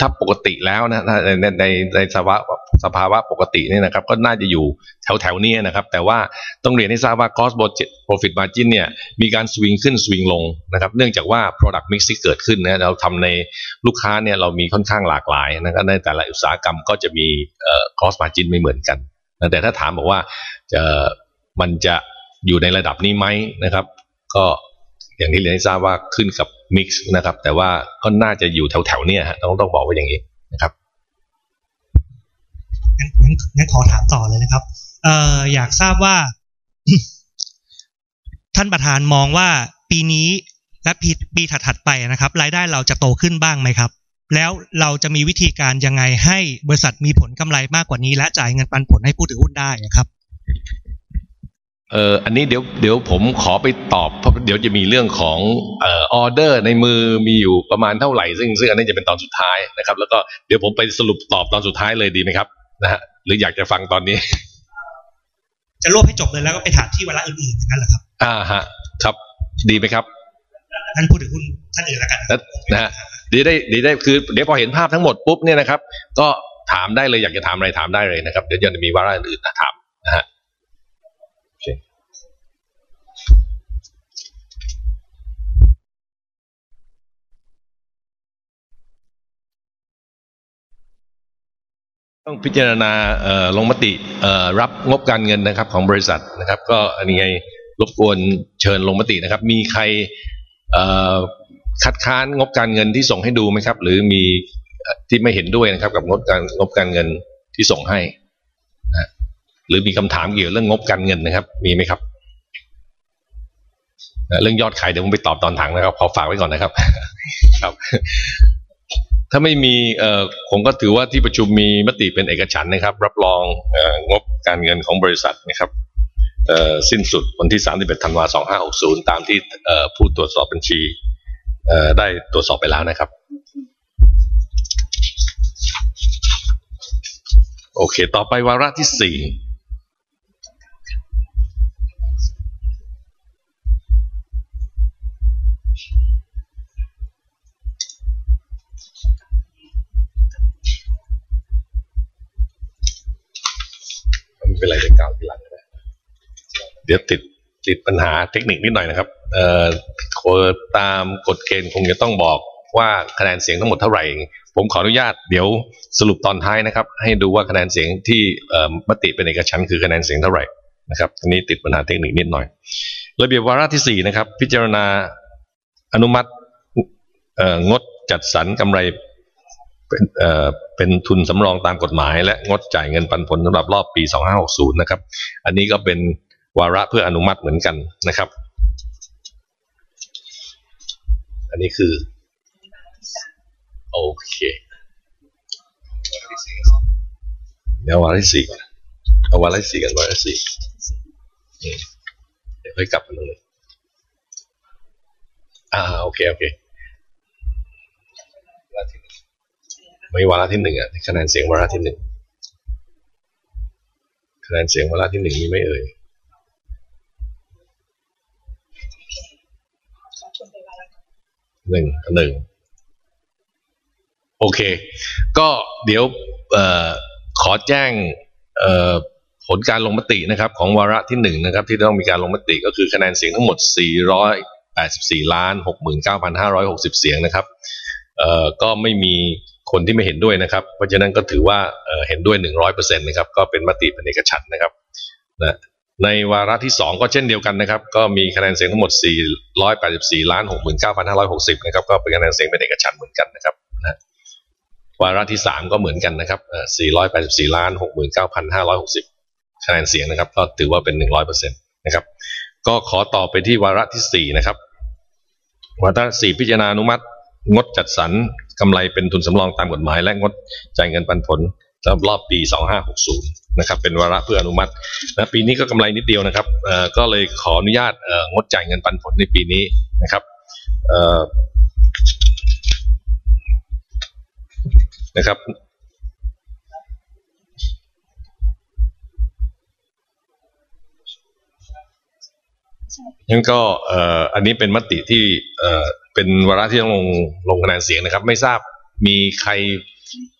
[SPEAKER 2] ถ้าปกติแล้วนะในในในสภาวะสภาวะปกตินี่นะครับ ก็น่าจะอยู่แถวแถวนี้นะครับ แต่ว่าต้องเรียนให้ทราบว่า cost profit margin เนี่ยมีการสวิงขึ้นสวิงลงนะครับ เนื่องจากว่า product mix ที่เกิดขึ้นนะเราทำในลูกค้าเนี่ยเรามีค่อนข้างหลากหลายนะครับในแต่ละอุตสาหกรรมก็จะมี cost margin ไม่เหมือนกันแต่ถ้าถามบอกว่าจะมันจะอยู่ในระดับนี้ไหมนะครับ ก็ อย่างที่เรียนให้ทราบว่าขึ้นกับมิกซ์นะครับ แต่ว่าก็น่าจะอยู่แถวๆเนี่ยฮะต้องต้องบอกว่าอย่างนี้นะครับ
[SPEAKER 3] งั้นงั้นขอถามต่อเลยนะครับ เอ่ออยากทราบว่า ท่านประธานมองว่าปีนี้และปีปีถัดๆไปนะครับ รายได้เราจะโตขึ้นบ้างไหมครับ แล้วเราจะมีวิธีการยังไงให้บริษัทมีผลกำไรมากกว่านี้ และจ่ายเงินปันผลให้ผู้ถือหุ้นได้ครับ
[SPEAKER 2] เอออันนี้เดี๋ยวเดี๋ยวผมขอไปตอบเพราะเดี๋ยวจะมีเรื่องของเอ่อออเดอร์ในมือมีอยู่ประมาณเท่าไหร่ ซึ่งซึ่งอันนี้จะเป็นตอนสุดท้ายนะครับ แล้วก็เดี๋ยวผมไปสรุปตอบตอนสุดท้ายเลยดีไหมครับนะฮะหรืออยากจะฟังตอนนี้
[SPEAKER 3] จะรวบให้จบเลยแล้วก็ไปถามที่เวลาอื่นๆอย่างนั้นเหรอครับ
[SPEAKER 2] อ่าฮะ ครับดีไหมครับ
[SPEAKER 3] ท่านพูดถึงหุ้นท่านอื่นแล้วกัน
[SPEAKER 2] นะฮะดีได้ดีได้คือเดี๋ยวพอเห็นภาพทั้งหมดปุ๊บเนี่ยนะครับ ก็ถามได้เลยอยากจะถามอะไรถามได้เลยนะครับ เดี๋ยวจะมีวาระอื่นนะถาม ต้องพิจารณาลงมติรับงบการเงินนะครับของบริษัทนะครับ ก็อันนี้ไงรบกวนเชิญลงมตินะครับ มีใครคัดค้านงบการเงินที่ส่งให้ดูไหมครับ หรือมีที่ไม่เห็นด้วยนะครับ กับงบการงบการเงินที่ส่งให้นะหรือมีคำถามเกี่ยวเรื่องงบการเงินนะครับ มีไหมครับนะเรื่องยอดขายเดี๋ยวผมไปตอบตอนถังนะครับขอฝากไว้ก่อนนะครับ ครับ ถ้าไม่มีเอ่อผมก็ถือว่าที่ประชุมมีมติเป็นเอกฉันนะครับ รับรองเอ่องบการเงินของบริษัทนะครับเอ่อสิ้นสุดวันที่31ธันวาคม2560 ตามที่เอ่อผู้ตรวจสอบบัญชีเอ่อได้ตรวจสอบไปแล้วนะครับ โอเค ต่อไปวาระที่4 เดี๋ยวติดติดปัญหาเทคนิคนิดหน่อยนะครับเอ่อโคตามกฎเกณฑ์คงจะต้องบอกว่าคะแนนเสียงทั้งหมดเท่าไหร่ ผมขออนุญาตเดี๋ยวสรุปตอนท้ายนะครับ ให้ดูว่าคะแนนเสียงที่เอ่อมติเป็นเอกฉันท์คือคะแนนเสียงเท่าไหร่นะครับอันนี้ติดปัญหาเทคนิคนิดหน่อย ระเบียบวาระที่สี่นะครับ พิจารณาอนุมัติเอ่องดจัดสรรกำไรเป็นเอ่อเป็นทุนสำรองตามกฎหมาย และงดจ่ายเงินปันผลสำหรับรอบปี 2560 นะครับ อันนี้ก็เป็น วาระเพื่ออนุมัติเหมือนกันนะครับ อันนี้คือ โอเคเดี๋ยววาระที่สี่ก่อนเอาวาระที่สี่กันวาระที่สี่เดี๋ยวค่อยกลับมาตรงนี้อ่าโอเค โอเค ไม่วาระที่หนึ่งอะคะแนนเสียงวาระที่หนึ่งคะแนนเสียงวาระที่หนึ่งมีไม่เอ่ย หนึ่งหนึ่งโอเค ก็เดี๋ยวออขอแจ้งผลการลงมตินะครับ ของวาระที่หนึ่งนะครับ ที่ต้องมีการลงมติก็คือคะแนนเสียงทั้งหมด 484 ล้าน 69,560 เสียงนะครับก็ไม่มีคนที่ไม่เห็นด้วยนะครับ เพราะฉะนั้นก็ถือว่าเเห็นด้วย 100%นะครับ ก็เป็นมติเป็นเอกฉันนะครับนะ ในวาระที่ 2 ก็เช่นเดียวกันนะครับ ก็มีคะแนนเสียงทั้งหมด 484 ล้าน 69,560 นะครับ ก็เป็นคะแนนเสียงเป็นเอกฉันเหมือนกันนะครับนะวาระที่ 3 ก็เหมือนกันนะครับ 484 ล้าน 69,560 คะแนนเสียงนะครับ ก็ถือว่าเป็น 100%นะครับ ก็ขอต่อไปที่วาระที่ 4 นะครับ วาระสี่พิจารณาอนุมัติ งดจัดสรรกำไรเป็นทุนสำรองตามกฎหมาย และงดจ่ายเงินปันผล รับรอบปี 2560 นะครับ เป็นวาระเพื่ออนุมัตินะปีนี้ก็กำไรนิดเดียวนะครับก็เลยขออนุญาตงดจ่ายเงินปันผลในปีนี้นะครับนะครับงั้นก็อันนี้เป็นมติที่เป็นวาระที่ต้องลงลงคะแนนเสียงนะครับ ไม่ทราบมีใคร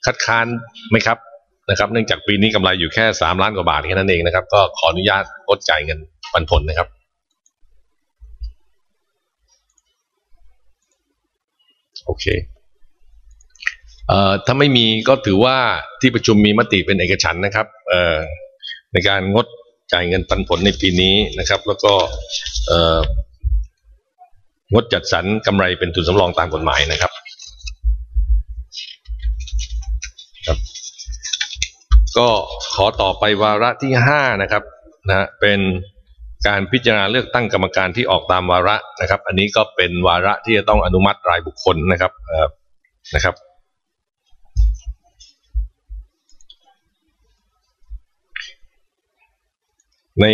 [SPEAKER 2] คัดค้านไหมครับ นะครับ เนื่องจากปีนี้กำไรอยู่แค่สามล้านกว่าบาทแค่นั้นเองนะครับ ก็ขออนุญาตงดจ่ายเงินปันผลนะครับ โอเคเอ่อถ้าไม่มีก็ถือว่าที่ประชุมมีมติเป็นเอกฉันนะครับเอ่อในการงดจ่ายเงินปันผลในปีนี้นะครับ แล้วก็เอ่องดจัดสรรกำไรเป็นทุนสำรองตามกฎหมายนะครับครับ ก็ขอต่อไปวาระที่ห้านะครับนะฮะเป็นการพิจารณาเลือกตั้งกรรมการที่ออกตามวาระนะครับ อันนี้ก็เป็นวาระที่จะต้องอนุมัติรายบุคคลนะครับเอ่อนะครับใน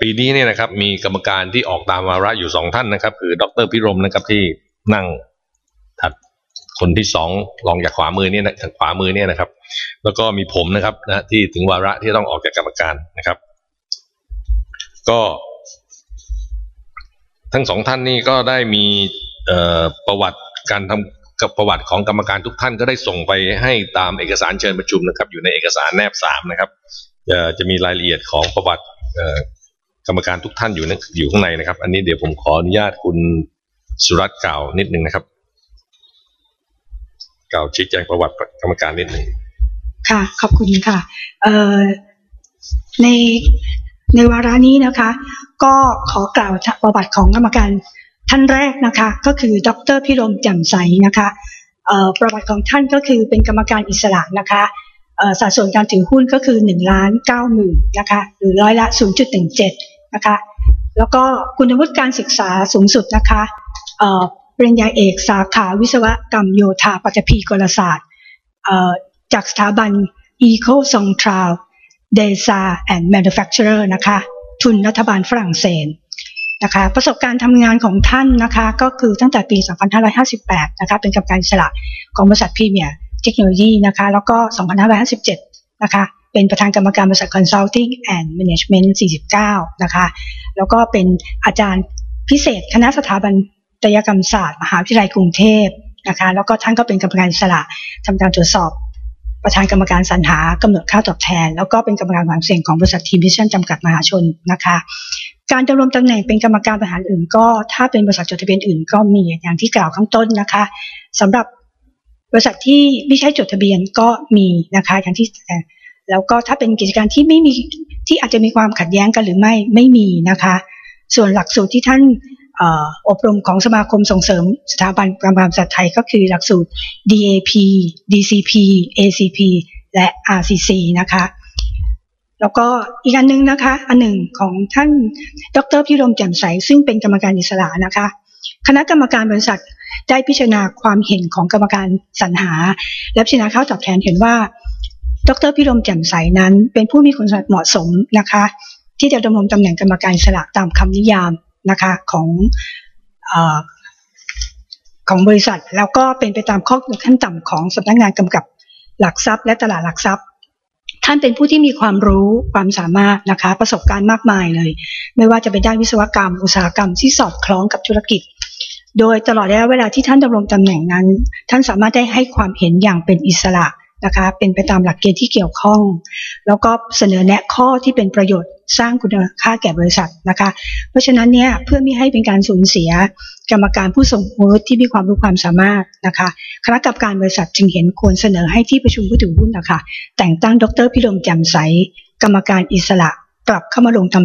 [SPEAKER 2] ปีนี้เนี่ยนะครับมีกรรมการที่ออกตามวาระอยู่สองท่านนะครับ คือดรพิรมนะครับที่นั่ง คนที่สองรองจากขวามือเนี่ยทางขวามือเนี่ยนะครับ แล้วก็มีผมนะครับนะที่ถึงวาระที่ต้องออกจากกรรมการนะครับ ก็ทั้งสองท่านนี่ก็ได้มีประวัติการทำกับประวัติของกรรมการทุกท่านก็ได้ส่งไปให้ตามเอกสารเชิญประชุมนะครับ อยู่ในเอกสารแนบสามนะครับจะจะมีรายละเอียดของประวัติกรรมการทุกท่านอยู่ในอยู่ข้างในนะครับ อันนี้เดี๋ยวผมขออนุญาตคุณสุรัตน์กล่าวนิดนึงนะครับ กล่าวชี้แจงประวัติกรรมการนิดหนึ่ง
[SPEAKER 1] ค่ะ ขอบคุณค่ะในในวาระนี้นะคะ ก็ขอกล่าวประวัติของกรรมการท่านแรกนะคะ ก็คือดรพิรมแจ่มใสนะคะประวัติของท่านก็คือเป็นกรรมการอิสระนะคะสัดส่วนการถือหุ้นก็คือ1ล้าน9หมื่นนะคะหรือร้อยละ 0.17นะคะแล้วก็คุณวุฒิการศึกษาสูงสุดนะคะ ปริญญาเอกสาขาวิศวกรรมโยธาปัตภีกลศาสตร์จากสถาบัน Eco s o n t r a l d e s a and Manufacturer นะคะ ทุนรัฐบาลฝรั่งเศสนะคะประสบการณ์ทำงานของท่านนะคะ ก็คือตั้งแต่ปี 2558 นะคะ เป็นกรรมการสระของบริษัทพรีเมียร์เทคโนโลยีนะคะ แล้วก็ 2557 นะคะ เป็นประธานกรรมการบริษัท Consulting and Management 49 นะคะ แล้วก็เป็นอาจารย์พิเศษคณะสถาบัน ตยกรรมศาสตร์ มหาวิทยาลัยกรุงเทพนะคะแล้วก็ท่านก็เป็นกรรมการสระทำการตรวจสอบ ประธานกรรมการสรรหากำหนดค่าตอบแทน แล้วก็เป็นกรรมการความเสี่ยงของบริษัททีมพิชชั่นจำกัดมหาชนนะคะการดำรงตำแหน่งเป็นกรรมการบริหารอื่นก็ ถ้าเป็นบริษัทจดทะเบียนอื่นก็มีอย่างที่กล่าวข้างต้นนะคะสำหรับบริษัทที่ไม่ใช่จดทะเบียนก็มีนะคะอย่างที่แล้วก็ถ้าเป็นกิจการที่ไม่มีที่อาจจะมีความขัดแย้งกันหรือไม่ไม่มีนะคะ ส่วนหลักสูตรที่ท่าน อบรมของสมาคมส่งเสริมสถาบันการบริหารสัตว์ไทยก็คือหลักสูตร DAP DCP ACP และ RCC นะคะ แล้วก็อีกอันนึงนะคะ อันหนึ่งของท่านดรพิรมแจ่มใส ซึ่งเป็นกรรมการอิสระนะคะ คณะกรรมการบริษัทได้พิจารณาความเห็นของกรรมการสรรหา และพิจารณาเข้าตอบแทนเห็นว่า ดรพิรมแจ่มใสนั้น เป็นผู้มีคุณสมบัติเหมาะสมนะคะ ที่จะดำรงตำแหน่งกรรมการอิสระตามคำนิยาม นะคะของอของบริษัท แล้วก็เป็นไปตามข้อกำหนดขั้นต่ำของสำนักงงานกำกับหลักทรัพย์ และตลาดหลักทรัพย์ ท่านเป็นผู้ที่มีความรู้ความสามารถนะคะประสบการณ์มากมายเลย ไม่ว่าจะเป็นด้านวิศวกรรม อุตสาหกรรมที่สอดคล้องกับธุรกิจ โดยตลอดระยะเวลาที่ท่านดำรงตำแหน่งนั้น ท่านสามารถได้ให้ความเห็นอย่างเป็นอิสระ นะคะเป็นไปตามหลักเกณฑ์ที่เกี่ยวข้อง แล้วก็เสนอแนะข้อที่เป็นประโยชน์สร้างคุณค่าแก่บริษัทนะคะ เพราะฉะนั้นเนี่ยเพื่อไม่ให้เป็นการสูญเสีย กรรมการผู้ทรงวุฒิที่มีความรู้ความสามารถนะคะคณะกรรมการบริษัทจึงเห็นควรเสนอให้ที่ประชุมผู้ถือหุ้นนะคะแต่งตั้งดรพิรมแจ่มใสกรรมการอิสระกลับเข้ามาลงต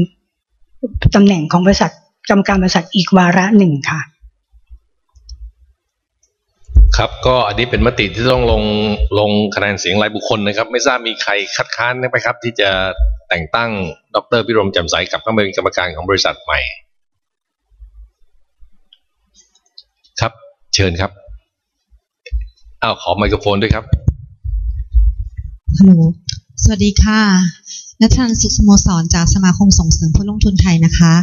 [SPEAKER 1] ำตำแหน่งของบริษัทกรรมการบริษัทอีกวาระหนึ่งค่ะ
[SPEAKER 2] ครับก็อันนี้เป็นมติที่ต้องลงลงคะแนนเสียงรายบุคคลนะครับ ไม่ทราบมีใครคัดค้านไหมครับ ที่จะแต่งตั้งดรพิรมจำใสกับเข้ามาเป็นกรรมการของบริษัทใหม่ ครับเชิญครับอ้าวขอไมโครโฟนด้วยครับ
[SPEAKER 4] ฮัลโหลสวัสดีค่ะนัทนันสุขสโมสรจากสมาคมส่งเสริมผู้ลงทุนไทยนะคะ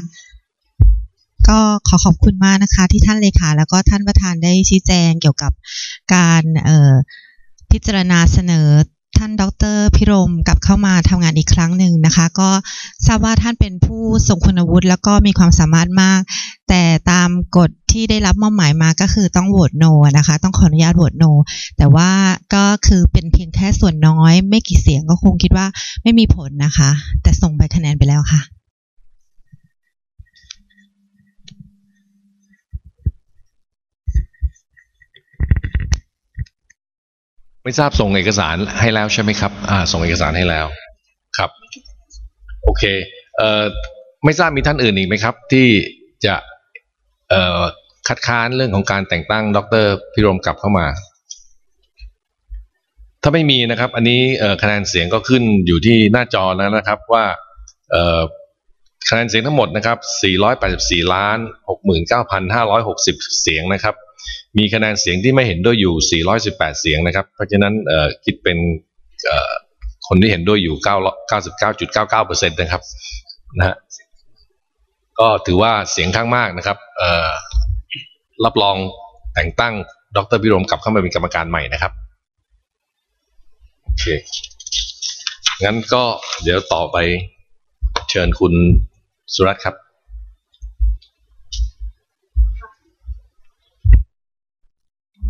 [SPEAKER 4] ก็ขอขอบคุณมากนะคะที่ท่านเลขาแล้วก็ท่านประธานได้ชี้แจงเกี่ยวกับการพิจารณาเสนอท่านดรพิรมกลับเข้ามาทำงานอีกครั้งหนึ่งนะคะ ก็ทราบว่าท่านเป็นผู้ทรงคุณวุฒิแล้วก็มีความสามารถมาก แต่ตามกฎที่ได้รับมอบหมายมาก็คือต้องโหวตโนนะคะ ต้องขออนุญาตโหวตโน แต่ว่าก็คือเป็นเพียงแค่ส่วนน้อย ไม่กี่เสียงก็คงคิดว่าไม่มีผลนะคะ แต่ส่งใบคะแนนไปแล้วค่ะ
[SPEAKER 2] ไม่ทราบส่งเอกสารให้แล้วใช่ไหมครับอ่าส่งเอกสารให้แล้วครับ โอเคเอ่อไม่ทราบมีท่านอื่นอีกไหมครับ ที่จะเอ่อคัดค้านเรื่องของการแต่งตั้ง ดรพิรมกลับเข้ามา ถ้าไม่มีนะครับ อันนี้คะแนนเสียงก็ขึ้นอยู่ที่หน้าจอแล้วนะครับว่าคะแนนเสียงทั้งหมดนะครับ 484 ล้าน 69,560 เสียงนะครับ มีคะแนนเสียงที่ไม่เห็นด้วยอยู่ 418 เสียงนะครับ เพราะฉะนั้นคิดเป็นคนที่เห็นด้วยอยู่ 99.99%นะครับนะฮะก็ถือว่าเสียงข้างมากนะครับรับรองแต่งตั้งดรพิรมกลับเข้ามาเป็นกรรมการใหม่นะครับโอเคงั้นก็เดี๋ยวต่อไปเชิญคุณสุรัตน์ครับ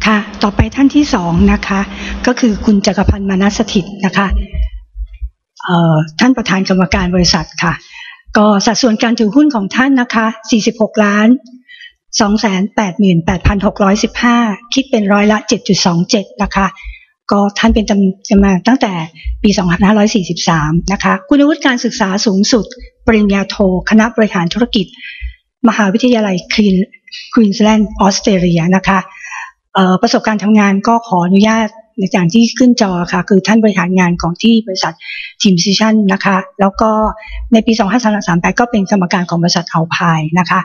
[SPEAKER 1] ค่ะ ต่อไปท่านที่สองนะคะ ก็คือคุณจักรพันธ์มานัสถิตนะคะท่านประธานกรรมการบริษัทค่ะ ก็สัดส่วนการถือหุ้นของท่านนะคะ 46 ล้าน 288,615 คิดเป็นร้อยละ 7.27 นะคะ ก็ท่านเป็นตำมาตั้งแต่ปี 2543 นะคะ คุณวุฒิการศึกษาสูงสุด ปริญญาโท คณะบริหารธุรกิจ มหาวิทยาลัยคุนควีนส์แลนด์ออสเตรเลียนะคะ ประสบการณ์ทำงานก็ขออนุญาตในอย่างที่ขึ้นจอค่ะ คือท่านบริหารงานของที่บริษัท Team Precision นะคะ แล้วก็ในปี 2538 ก็เป็นกรรมการของบริษัทเอาพายนะคะ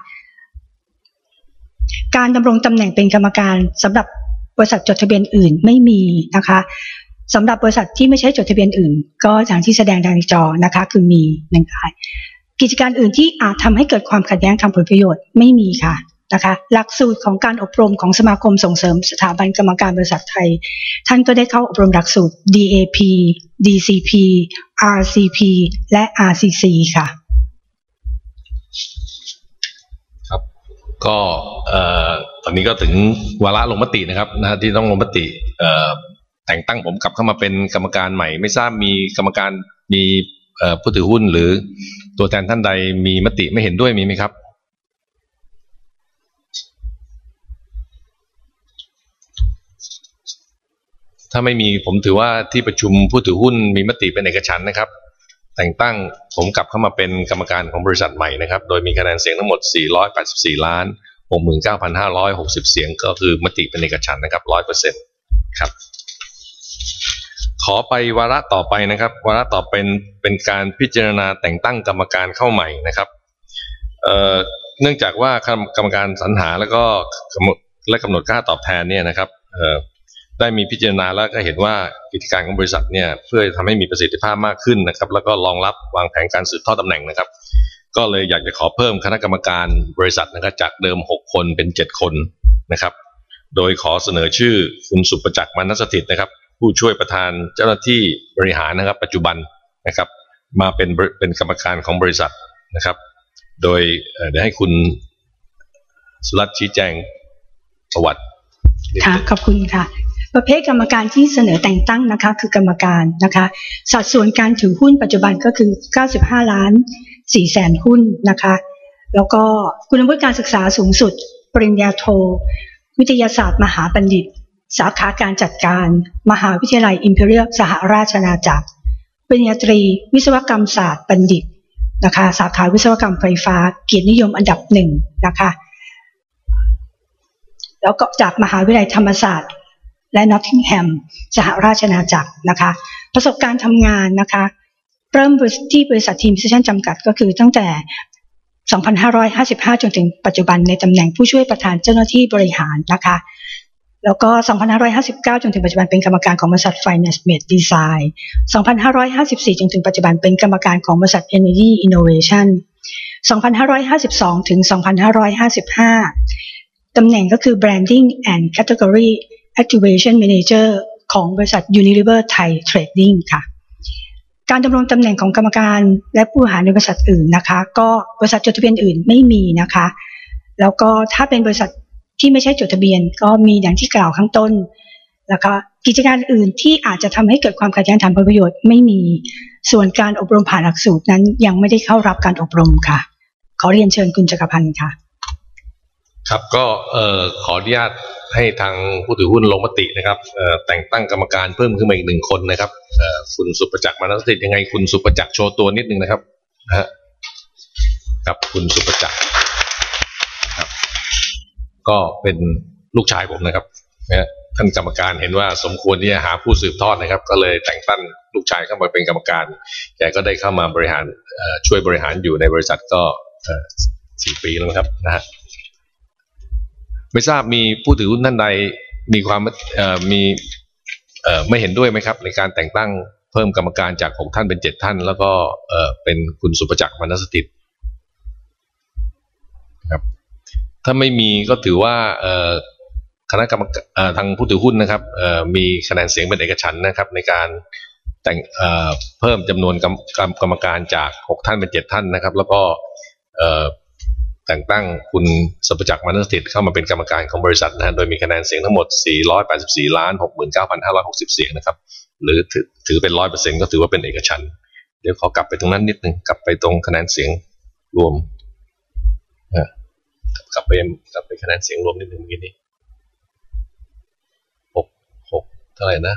[SPEAKER 1] การดำรงตำแหน่งเป็นกรรมการสำหรับบริษัทจดทะเบียนอื่นไม่มีนะคะสำหรับบริษัทที่ไม่ใช่จดทะเบียนอื่น ก็อย่างที่แสดงในจอนะคะ คือมีหนึ่งรายกิจการอื่นที่อาจทำให้เกิดความขัดแย้งทางผลประโยชน์ไม่มีค่ะ นะคะหลักสูตรของการอบรมของสมาคมส่งเสริมสถาบันกรรมการบริษัทไทย ท่านก็ได้เข้าอบรมหลักสูตร DAP DCP RCP และ RCC ค่ะ
[SPEAKER 2] ครับ ก็ตอนนี้ก็ถึงวาระลงมตินะครับนะที่ต้องลงมติแต่งตั้งผมกลับเข้ามาเป็นกรรมการใหม่ ไม่ทราบมีกรรมการมีผู้ถือหุ้นหรือตัวแทนท่านใดมีมติไม่เห็นด้วยมีไหมครับ ถ้าไม่มีผมถือว่าที่ประชุมผู้ถือหุ้นมีมติเป็นเอกฉันนะครับ แต่งตั้งผมกลับเข้ามาเป็นกรรมการของบริษัทใหม่นะครับ โดยมีคะแนนเสียงทั้งหมด 484 ล้าน 69,560 เสียง ก็คือมติเป็นเอกฉันนะครับ 100%ครับ ขอไปวาระต่อไปนะครับ วาระต่อเป็นเป็นการพิจารณาแต่งตั้งกรรมการเข้าใหม่นะครับเเนื่องจากว่ากรรมการสรรหาแล้วก็และกำหนดค่าตอบแทนเนี่ยนะครับ ได้มีพิจารณาแล้วก็เห็นว่ากิจการของบริษัทเนี่ยเพื่อทำให้มีประสิทธิภาพมากขึ้นนะครับ แล้วก็รองรับวางแผนการสืบทอดตำแหน่งนะครับ ก็เลยอยากจะขอเพิ่มคณะกรรมการบริษัทนะครับจากเดิม 6 คนเป็น 7 คนนะครับ โดยขอเสนอชื่อคุณสุประจักษ์มานัสถิตนะครับ ผู้ช่วยประธานเจ้าหน้าที่บริหารนะครับ ปัจจุบันนะครับ มาเป็นเป็นกรรมการของบริษัทนะครับ โดยเดี๋ยวให้คุณสุรัตน์ชี้แจงประวัติ
[SPEAKER 1] ค่ะขอบคุณค่ะ ประเภทกรรมการที่เสนอแต่งตั้งนะคะ คือกรรมการนะคะ สัดส่วนการถือหุ้นปัจจุบันก็คือ 95 ล้าน4แสนหุ้นนะคะ แล้วก็คุณวุฒิการศึกษาสูงสุด ปริญญาโท วิทยาศาสตร์ มหาบัณฑิต สาขาการจัดการ มหาวิทยาลัยอิมพีเรียลสหราชอาณาจักร ปริญญาตรี วิศวกรรมศาสตร์บัณฑิตนะคะ สาขาวิศวกรรมไฟฟ้า เกียรตินิยมอันดับหนึ่งนะคะ แล้วก็จากมหาวิทยาลัยธรรมศาสตร์ และนอตติงแฮมสหราชอาณาจักรนะคะ ประสบการณ์ทำงานนะคะ เริ่มที่บริษัททีมซิชั่นจำกัดก็คือตั้งแต่ 2555 จนถึงปัจจุบันในตำแหน่งผู้ช่วยประธานเจ้าหน้าที่บริหารนะคะ แล้วก็ 2559 จนถึงปัจจุบันเป็นกรรมการของบริษัท Finance Made Design 2554 จนถึงปัจจุบันเป็นกรรมการของบริษัท Energy Innovation 2552 ถึง 2555 ตำแหน่งก็คือ Branding and Category Activation Manager ของบริษัท Unilever Thai Trading ค่ะ การดำรงตำแหน่งของกรรมการและผู้บริหารในบริษัทอื่นนะคะ ก็บริษัทจดทะเบียนอื่นไม่มีนะคะ แล้วก็ถ้าเป็นบริษัทที่ไม่ใช่จดทะเบียน ก็มีอย่างที่กล่าวข้างต้นแล้วก็กิจการอื่นที่อาจจะทำให้เกิดความขัดแย้งทางผลประโยชน์ไม่มี ส่วนการอบรมผ่านหลักสูตรนั้นยังไม่ได้เข้ารับการอบรมค่ะ ขอเรียนเชิญคุณจักรพันธ์ค่ะ
[SPEAKER 2] ครับก็ขออนุญาตให้ทางผู้ถือหุ้นลงมตินะครับแต่งตั้งกรรมการเพิ่มขึ้นมาอีกหนึ่งคนนะครับคุณสุประจักษ์มานัสติยังไงคุณสุประจักษ์โชว์ตัวนิดนึงนะครับนะฮะกับคุณสุประจักษ์ครับ ก็เป็นลูกชายผมนะครับนะท่านกรรมการเห็นว่าสมควรที่จะหาผู้สืบทอดนะครับ ก็เลยแต่งตั้งลูกชายเข้ามาเป็นกรรมการแกก็ได้เข้ามาบริหารช่วยบริหารอยู่ในบริษัทก็สี่ปีแล้วครับนะฮะ ไม่ทราบมีผู้ถือหุ้นท่านใดมีความมีไม่เห็นด้วยไหมครับ ในการแต่งตั้งเพิ่มกรรมการจากหกท่านเป็นเจ็ดท่าน แล้วก็เป็นคุณสุประจักษ์มนัสติตครับ ถ้าไม่มีก็ถือว่าคณะกรรมการทางผู้ถือหุ้นนะครับมีคะแนนเสียงเป็นเอกฉันนะครับ ในการแต่งเพิ่มจำนวนกรรมการจากหกท่านเป็นเจ็ดท่านนะครับ แล้วก็ แต่งตั้งคุณสุประจักษ์มานสถิตเข้ามาเป็นกรรมการของบริษัทนะฮะโดยมีคะแนนเสียงทั้งหมด 484 ล้าน 69,560 เสียงนะครับ หรือถือเป็นร้อยเปอร์เซ็นก็ถือว่าเป็นเอกฉันเดี๋ยวขอกลับไปตรงนั้นนิดนึงกลับไปตรงคะแนนเสียงรวมกลับไปกลับไปคะแนนเสียงรวมนิดนึงเมื่อกี้นี้หกหกเท่าไหร่นะ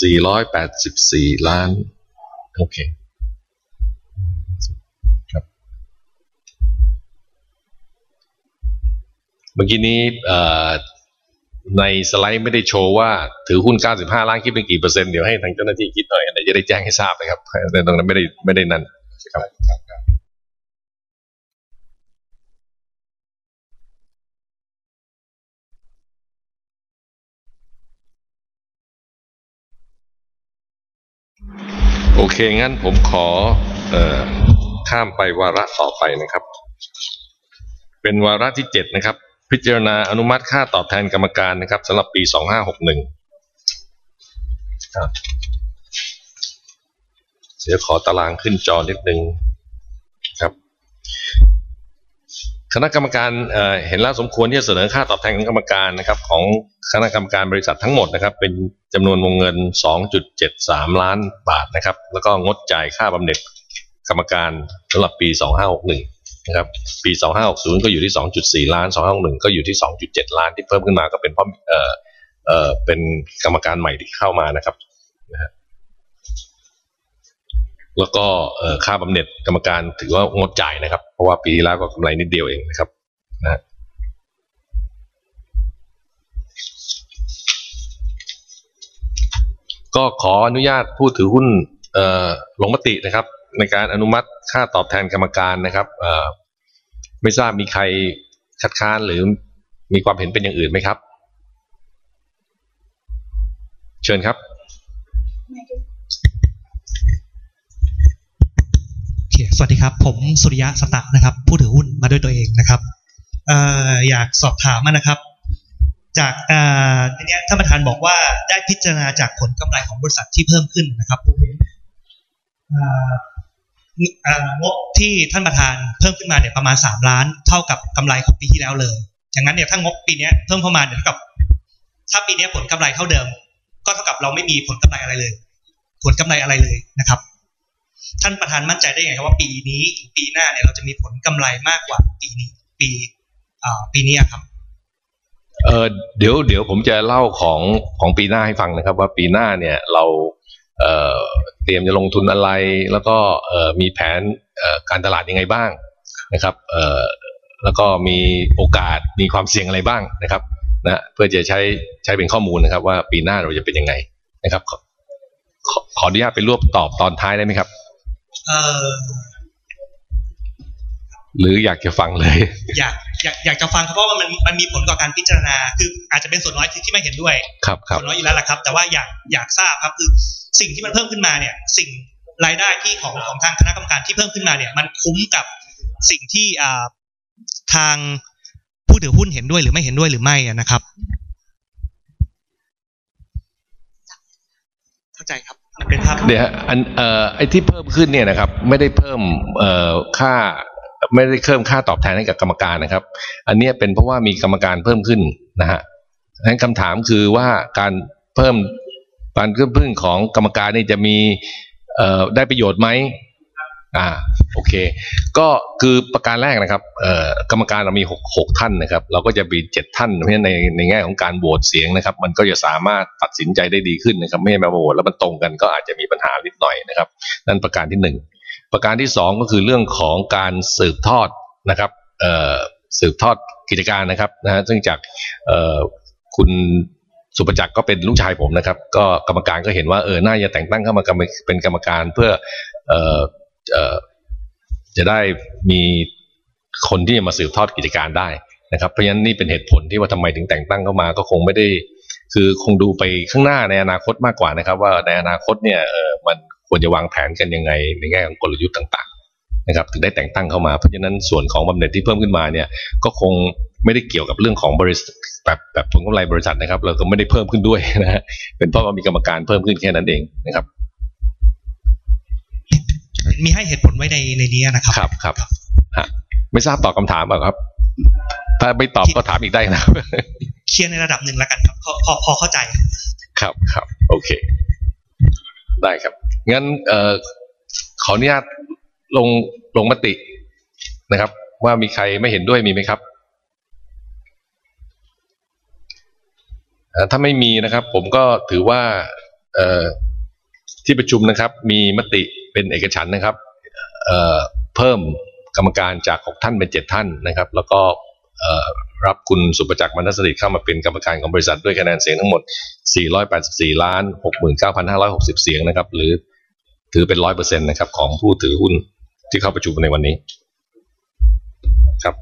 [SPEAKER 2] สี่ร้อยแปดสิบสี่ล้านโอเค เมื่อกี้นี้ในสไลด์ไม่ได้โชว์ว่าถือหุ้น 95 ล้านคิดเป็นกี่เปอร์เซ็นต์เดี๋ยวให้ทางเจ้าหน้าที่คิดหน่อยเดี๋ยวจะได้แจ้งให้ทราบนะครับแต่ตรงนั้นไม่ได้ไม่ได้นั่นครับโอเค งั้นผมขอออข้ามไปวาระต่อไปนะครับ เป็นวาระที่เจ็ดนะครับ พิจารณาอนุมัติค่าตอบแทนกรรมการนะครับสำหรับปีสองห้าหกหนึ่งเดี๋ยวขอตารางขึ้นจอนิดนึงครับ คณะกรรมการเเห็นแล้วสมควรที่จะเสนอค่าตอบแทนของกรรมการนะครับ ของคณะกรรมการบริษัททั้งหมดนะครับ เป็นจำนวนวงเงิน 2.73 ล้านบาทนะครับ แล้วก็งดจ่ายค่าบำเหน็จกรรมการสำหรับปี 2561 นะครับปี 2560 ก็อยู่ที่ 2.4 ล้าน2561ก็อยู่ที่ 2.7 ล้านที่เพิ่มขึ้นมาก็เป็นเพราะเออเออเป็นกรรมการใหม่ที่เข้ามานะครับนะฮะแล้วก็เออค่าบำเหน็จกรรมการถือว่างดจ่ายนะครับ เพราะว่าปีที่แล้วก็กำไรนิดเดียวเองนะครับนะฮะก็ขออนุญาตผู้ถือหุ้นลงมตินะครับ ในการอนุมัติค่าตอบแทนกรรมการนะครับไม่ทราบมีใครคัดค้านหรือมีความเห็นเป็นอย่างอื่นไหมครับ เชิญครับ
[SPEAKER 3] โอเคสวัสดีครับ ผมสุริยะสตะนะครับ ผู้ถือหุ้นมาด้วยตัวเองนะครับเอออยากสอบถามนะครับ จากในนี้ท่านประธานบอกว่าได้พิจารณาจากผลกำไรของบริษัทที่เพิ่มขึ้นนะครับ งบที่ท่านประธานเพิ่มขึ้นมาเนี่ยประมาณสามล้าน เท่ากับกำไรของปีที่แล้วเลยอย่างนั้นเนี่ยถ้างบปีนี้เพิ่มเข้ามาเนี่ยเท่ากับ ถ้าปีนี้ผลกำไรเท่าเดิม ก็เท่ากับเราไม่มีผลกำไรอะไรเลย ผลกำไรอะไรเลยนะครับ ท่านประธานมั่นใจได้ไงครับว่าปีนี้ ปีหน้าเนี่ยเราจะมีผลกำไรมากกว่าปีนี้ ปีปีนี้ครับ
[SPEAKER 2] เออเดี๋ยวเดี๋ยวผมจะเล่าของของปีหน้าให้ฟังนะครับ ว่าปีหน้าเนี่ยเรา เอ่อเตรียมจะลงทุนอะไร แล้วก็เอ่อมีแผนเอ่อการตลาดยังไงบ้างนะครับเอ่อแล้วก็มีโอกาสมีความเสี่ยงอะไรบ้างนะครับนะเพื่อจะใช้ใช้เป็นข้อมูลนะครับ ว่าปีหน้าเราจะเป็นยังไงนะครับ ขอขอขออนุญาตไปรวบตอบตอนท้ายได้ไหมครับ
[SPEAKER 3] เอ่อ
[SPEAKER 2] หรืออยากจะฟังเลย
[SPEAKER 3] อยาก อยากอยากจะฟังครับเพราะว่ามันมันมีผลต่อการพิจารณา คืออาจจะเป็นส่วนน้อยที่ที่ไม่เห็นด้วย
[SPEAKER 2] ครับครับ
[SPEAKER 3] ส่วนน้อยอยู่แล้วแหละครับ แต่ว่าอยากอยากทราบครับคือสิ่งที่มันเพิ่มขึ้นมาเนี่ยสิ่งรายได้ที่ของของทางคณะกรรมการที่เพิ่มขึ้นมาเนี่ย มันคุ้มกับสิ่งที่อ่าทางผู้ถือหุ้นเห็นด้วยหรือไม่เห็นด้วยหรือไม่อะนะครับ เข้าใจครับมันเป็นภาพ
[SPEAKER 2] เดี๋ยวฮะอันเอ่อไอ้ที่เพิ่มขึ้นเนี่ยนะครับ ไม่ได้เพิ่มเอ่อค่า ไม่ได้เพิ่มค่าตอบแทนให้กับกรรมการนะครับ อันนี้เป็นเพราะว่ามีกรรมการเพิ่มขึ้นนะฮะดังนั้นคำถามคือว่าการเพิ่มการเพิ่มขึ้นของกรรมการนี่จะมีได้ประโยชน์ไหมอ่าโอเค ก็คือประการแรกนะครับเอ่อกรรมการเรามีหกท่านนะครับ เราก็จะมีเจ็ดท่าน เพราะฉะนั้นในในแง่ของการโหวตเสียงนะครับ มันก็จะสามารถตัดสินใจได้ดีขึ้นนะครับ ไม่ให้มาโหวตแล้วมันตรงกันก็อาจจะมีปัญหานิดหน่อยนะครับ นั่นประการที่หนึ่ง ประการที่สองก็คือเรื่องของการสืบทอดนะครับสืบทอดกิจการนะครับนะฮะซึ่งจากคุณสุประจักษ์ก็เป็นลูกชายผมนะครับ ก็กรรมการก็เห็นว่าเออน่าจะแต่งตั้งเข้ามาเป็นกรรมการเพื่อเอ่อเอ่อจะได้มีคนที่จะมาสืบทอดกิจการได้นะครับ เพราะฉะนั้นนี่เป็นเหตุผลที่ว่าทำไมถึงแต่งตั้งเข้ามาก็คงไม่ได้ คือคงดูไปข้างหน้าในอนาคตมากกว่านะครับ ว่าในอนาคตเนี่ยเออมัน ควรจะวางแผนกันยังไง ในแง่ของกลยุทธ์ต่างๆนะครับถึงได้แต่งตั้งเข้ามาเพราะฉะนั้นส่วนของบำเหน็จที่เพิ่มขึ้นมาเนี่ยก็คงไม่ได้เกี่ยวกับเรื่องของบริษัทแบบแบบผลกำไรบริษัทนะครับ เราก็ไม่ได้เพิ่มขึ้นด้วยนะฮะเป็นเพราะว่ามีกรรมการเพิ่มขึ้นแค่นั้นเองนะครับ
[SPEAKER 3] มีให้เหตุผลไว้ในในนี้นะครับ
[SPEAKER 2] ครับครับฮะไม่ทราบตอบคำถามเปล่าครับ ถ้าไม่ตอบก็ถามอีกได้นะครับ
[SPEAKER 3] เคลียร์ในระดับหนึ่งแล้วกันครับพอพอพอเข้าใจ
[SPEAKER 2] ครับครับ โอเค ได้ครับ งั้นเออขออนุญาตลงลงมตินะครับ ว่ามีใครไม่เห็นด้วยมีไหมครับถ้าไม่มีนะครับ ผมก็ถือว่าที่ประชุมนะครับ มีมติเป็นเอกฉันนะครับเเพิ่มกรรมการจากหกท่านเป็นเจ็ดท่านนะครับ แล้วก็รับคุณสุประจักษ์มนัสสิริเข้ามาเป็นกรรมการของบริษัทด้วยคะแนนเสียงทั้งหมด 484 ล้าน 69,560 เสียงนะครับ หรือ ถือเป็นร้อยเปอร์เซ็นต์นะครับ ของผู้ถือหุ้นที่เข้าประชุมในวันนี้ ครับ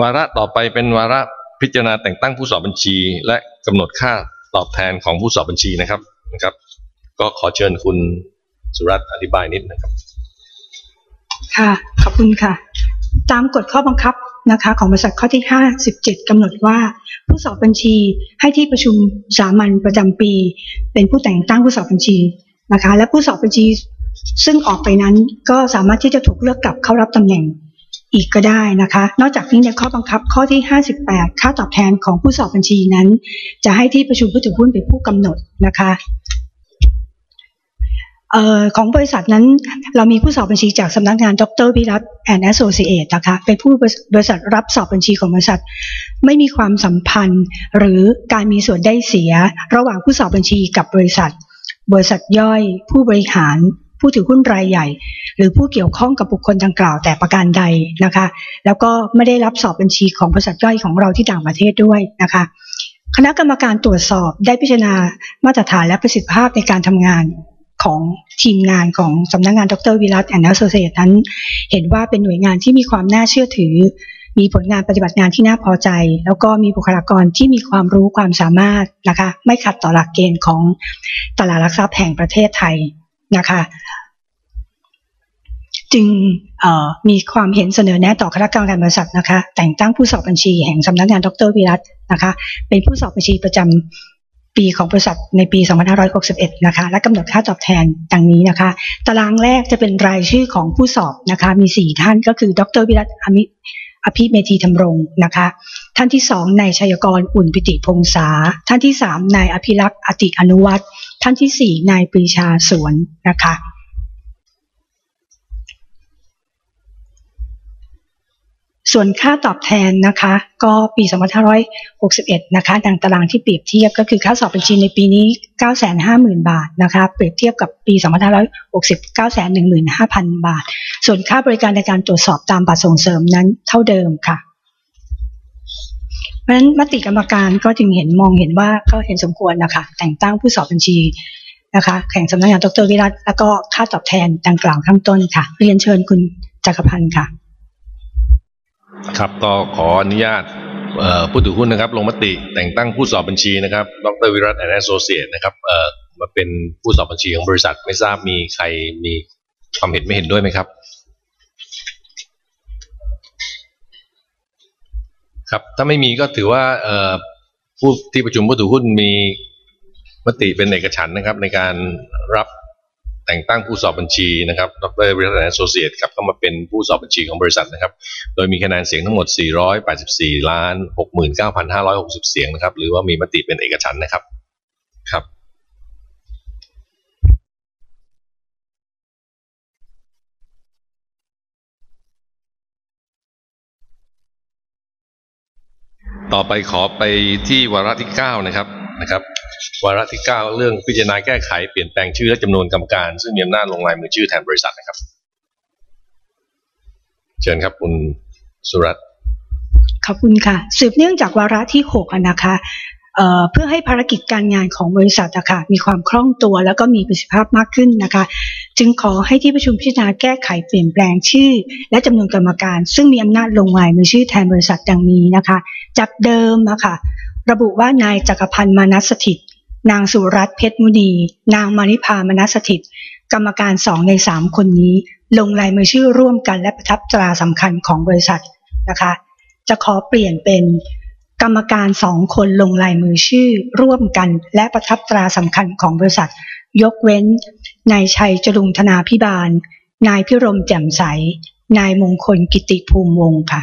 [SPEAKER 2] วาระต่อไปเป็นวาระพิจารณาแต่งตั้งผู้สอบบัญชี และกำหนดค่าตอบแทนของผู้สอบบัญชีนะครับนะครับ ก็ขอเชิญคุณสุรัตน์อธิบายนิดนะครับ
[SPEAKER 1] ค่ะ ขอบคุณค่ะ ตามกฎข้อบังคับนะคะ ของบริษัทข้อที่ 57กำหนดว่าผู้สอบบัญชีให้ที่ประชุมสามัญประจำปี เป็นผู้แต่งตั้งผู้สอบบัญชี นะคะ และผู้สอบบัญชีซึ่งออกไปนั้นก็สามารถที่จะถูกเลือกกลับเข้ารับตำแหน่งอีกก็ได้นะคะ นอกจากนี้ในข้อบังคับข้อที่ 58 ค่าตอบแทนของผู้สอบบัญชีนั้น จะให้ที่ประชุมผู้ถือหุ้นเป็นผู้กำหนดนะคะออของบริษัทนั้นเรามีผู้สอบบัญชีจากสำนักงานดรวิรัตแอนแอสโซเ t e นะคะเป็นผู้บริษัทรับสอบบัญชีของบริษัท ไม่มีความสัมพันธ์ หรือการมีส่วนได้เสียระหว่างผู้สอบบัญชีกับบริษัท บริษัทย่อย ผู้บริหาร ผู้ถือหุ้นรายใหญ่ หรือผู้เกี่ยวข้องกับบุคคลดังกล่าวแต่ประการใดนะคะ แล้วก็ไม่ได้รับสอบบัญชีของบริษัทย่อยของเราที่ต่างประเทศด้วยนะคะ คณะกรรมการตรวจสอบได้พิจารณามาตรฐานและประสิทธิภาพในการทำงานของทีมงานของสำนักงานดรวิรัตแอนด์แอสโซเ t e นั้น เห็นว่าเป็นหน่วยงานที่มีความน่าเชื่อถือ มีผลงานปฏิบัติงานที่น่าพอใจ แล้วก็มีบุคลากรที่มีความรู้ความสามารถนะคะไม่ขัดต่อหลักเกณฑ์ของตลาดหลักทรัพย์แห่งประเทศไทยนะคะจึงมีความเห็นเสนอแนะต่อคณะกรรมการบริษัทนะคะ แต่งตั้งผู้สอบบัญชีแห่งสำนักงานดรวิรัตนะคะ เป็นผู้สอบบัญชีประจำปีของบริษัทในปี 2561 นะคะ และกำหนดค่าตอบแทนดังนี้นะคะ ตารางแรกจะเป็นรายชื่อของผู้สอบนะคะ มี 4 ท่านก็คือ ดรวิรัตอมิ อภิเมธีธรรงนะคะ ท่านที่สองนายชัยกรอุ่นปิติพงษา ท่านที่สามนายอภิรักษ์อติอนุวัตรท่านที่สี่นายปรีชาสวนนะคะ ส่วนค่าตอบแทนนะคะก็ปี 2561 นะคะดังตารางที่เปรียบเทียบก็คือค่าสอบบัญชีในปีนี้ 950,000 บาทนะคะเปรียบเทียบกับปี 2560 915,000 บาท ส่วนค่าบริการในการตรวจสอบตามบัตรส่งเสริมนั้นเท่าเดิมค่ะเพราะฉะนั้นมติกรรมการก็จึงเห็นมองเห็นว่าก็เห็นสมควรนะคะแต่งตั้งผู้สอบบัญชีนะคะแข่งสำนักงานดรวิรัตแล้วก็ค่าตอบแทนดังกล่าวข้างต้นค่ะ เรียนเชิญคุณจักรพันธ์ค่ะ
[SPEAKER 2] ครับก็ขออนุญาตผู้ถือหุ้นนะครับ ลงมติแต่งตั้งผู้สอบบัญชีนะครับ ดรวิรัตแอนแอสโซเ t e นะครับมาเป็นผู้สอบบัญชีของบริษัทไม่ทราบมีใครมีความเห็นไม่เห็นด้วยไหมครับ ครับถ้าไม่มีก็ถือว่าผู้ที่ประชุมผู้ถือหุ้นมีมติเป็นเอกฉันนะครับ ในการรับ แต่งตั้งผู้สอบบัญชีนะครับ ดรวิรัตแอนด์โซเ t e ครับเข้ามาเป็นผู้สอบบัญชีของบริษัทนะครับ โดยมีคะแนนเสียงทั้งหมด 484 ล้าน 69,560 เสียงนะครับ หรือว่ามีมติเป็นเอกฉันท์นะครับ ครับ ต่อไปขอไปที่วาระที่ 9 นะครับ นะครับวาระที่ 9 เรื่องพิจารณาแก้ไขเปลี่ยนแปลงชื่อและจำนวนกรรมการ ซึ่งมีอำนาจลงลายมือชื่อแทนบริษัทนะครับ เชิญครับคุณสุรัตน์
[SPEAKER 1] ขอบคุณค่ะ สืบเนื่องจากวาระที่6นะคะเเพื่อให้ภารกิจการงานของบริษัทอะค่ะมีความคล่องตัวแล้วก็มีประสิทธิภาพมากขึ้นนะคะ จึงขอให้ที่ประชุมพิจารณาแก้ไขเปลี่ยนแปลงชื่อ และจำนวนกรรมการ ซึ่งมีอำนาจลงลายมือชื่อแทนบริษัทดังนี้นะคะ จากเดิมอะค่ะ ระบุว่านายจักรพันธ์มานัสถิต นางสุรัตน์เพชรมุนี นางมานิพามานัสถิต กรรมการสองในสามคนนี้ ลงลายมือชื่อร่วมกันและประทับตราสำคัญของบริษัทนะคะ จะขอเปลี่ยนเป็นกรรมการสองคนลงลายมือชื่อร่วมกัน และประทับตราสำคัญของบริษัท ยกเว้น นายชัยจรุงธนาพิบาล นายพิรมแจ่มใส นายมงคลกิติภูมิวงศ์ค่ะ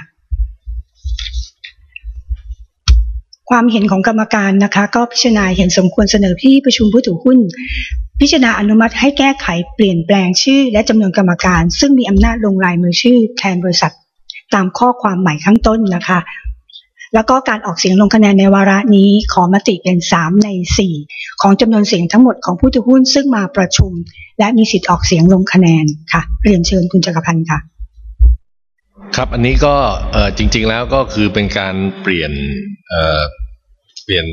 [SPEAKER 1] ความเห็นของกรรมการนะคะ ก็พิจารณาเห็นสมควรเสนอที่ประชุมผู้ถือหุ้น พิจารณาอนุมัติให้แก้ไขเปลี่ยนแปลงชื่อ และจำนวนกรรมการ ซึ่งมีอำนาจลงลายมือชื่อแทนบริษัท ตามข้อความใหม่ข้างต้นนะคะ แล้วก็การออกเสียงลงคะแนนในวาระนี้ขอมติเป็น 3 ใน 4 ของจำนวนเสียงทั้งหมดของผู้ถือหุ้นซึ่งมาประชุม และมีสิทธิ์ออกเสียงลงคะแนนค่ะเรียนเชิญคุณจักรพันธ์ค่ะ
[SPEAKER 2] ครับ อันนี้ก็จริง ๆ แล้วก็คือเป็นการเปลี่ยน ปลี่ยน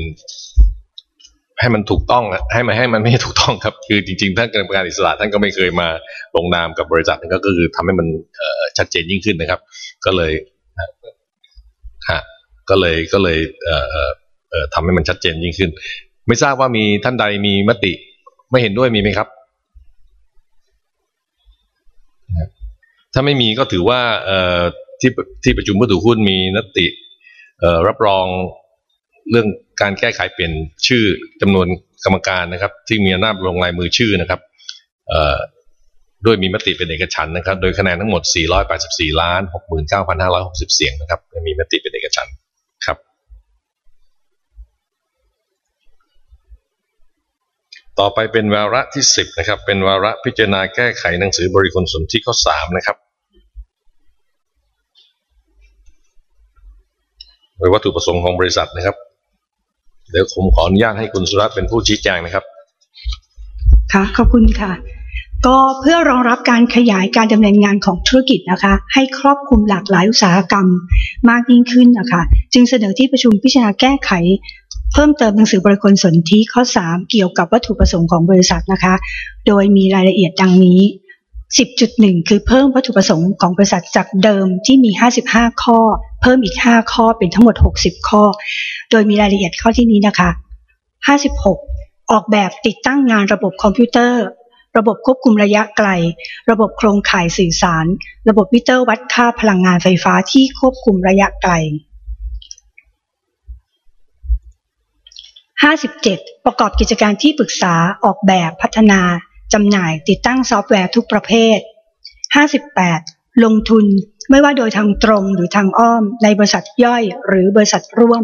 [SPEAKER 2] ให้มันถูกต้องให้มันให้มันไม่ถูกต้องครับ คือจริงๆท่านกรรมการอิสระท่านก็ไม่เคยมาลงนามกับบริษัทนั่นก็คือทำให้มันชัดเจนยิ่งขึ้นนะครับ ก็เลยฮะก็เลยก็เลยเอ่อเอ่อทำให้มันชัดเจนยิ่งขึ้น ไม่ทราบว่ามีท่านใดมีมติไม่เห็นด้วยมีไหมครับ ถ้าไม่มีก็ถือว่าเอ่อที่ที่ประชุมผู้ถือหุ้นมีนติเอ่อรับรอง เรื่องการแก้ไขเปลี่ยนชื่อจำนวนกรรมการนะครับ ที่มีอำนาจลงลายมือชื่อนะครับด้วยมีมติเป็นเอกฉันนะครับ โดยคะแนนทั้งหมด 484 ล้าน 69,560 เสียงนะครับ มีมติเป็นเอกฉันครับ ต่อไปเป็นวาระที่ 10 นะครับ เป็นวาระพิจารณาแก้ไขหนังสือบริคลสนที่ข้อ 3 นะครับ โดยวัตถุประสงค์ของบริษัทนะครับ เดี๋ยวผมขออนุญาตให้คุณสุรัตน์เป็นผู้ชี้แจงนะครับ
[SPEAKER 1] ค่ะ ขอบคุณค่ะ ก็เพื่อรองรับการขยายการดำเนินงานของธุรกิจนะคะ ให้ครอบคลุมหลากหลายอุตสาหกรรมมากยิ่งขึ้นนะคะ จึงเสนอที่ประชุมพิจารณาแก้ไขเพิ่มเติมหนังสือบริคลสนธิข้อ 3 เกี่ยวกับวัตถุประสงค์ของบริษัทนะคะ โดยมีรายละเอียดดังนี้ 10.1 คือเพิ่มวัตถุประสงค์ของบริษัทจากเดิมที่มี 55 ข้อ เพิ่มอีก 5 ข้อเป็นทั้งหมด 60 ข้อ โดยมีรายละเอียดข้อที่นี้นะคะ 56 ออกแบบติดตั้งงานระบบคอมพิวเตอร์ ระบบควบคุมระยะไกล ระบบโครงข่ายสื่อสาร ระบบมิเตอร์วัดค่าพลังงานไฟฟ้าที่ควบคุมระยะไกล 57 ประกอบกิจการที่ปรึกษาออกแบบพัฒนา จำหน่ายติดตั้งซอฟต์แวร์ทุกประเภท 58 ลงทุนไม่ว่าโดยทางตรงหรือทางอ้อม ในบริษัทย่อยหรือบริษัทร่วม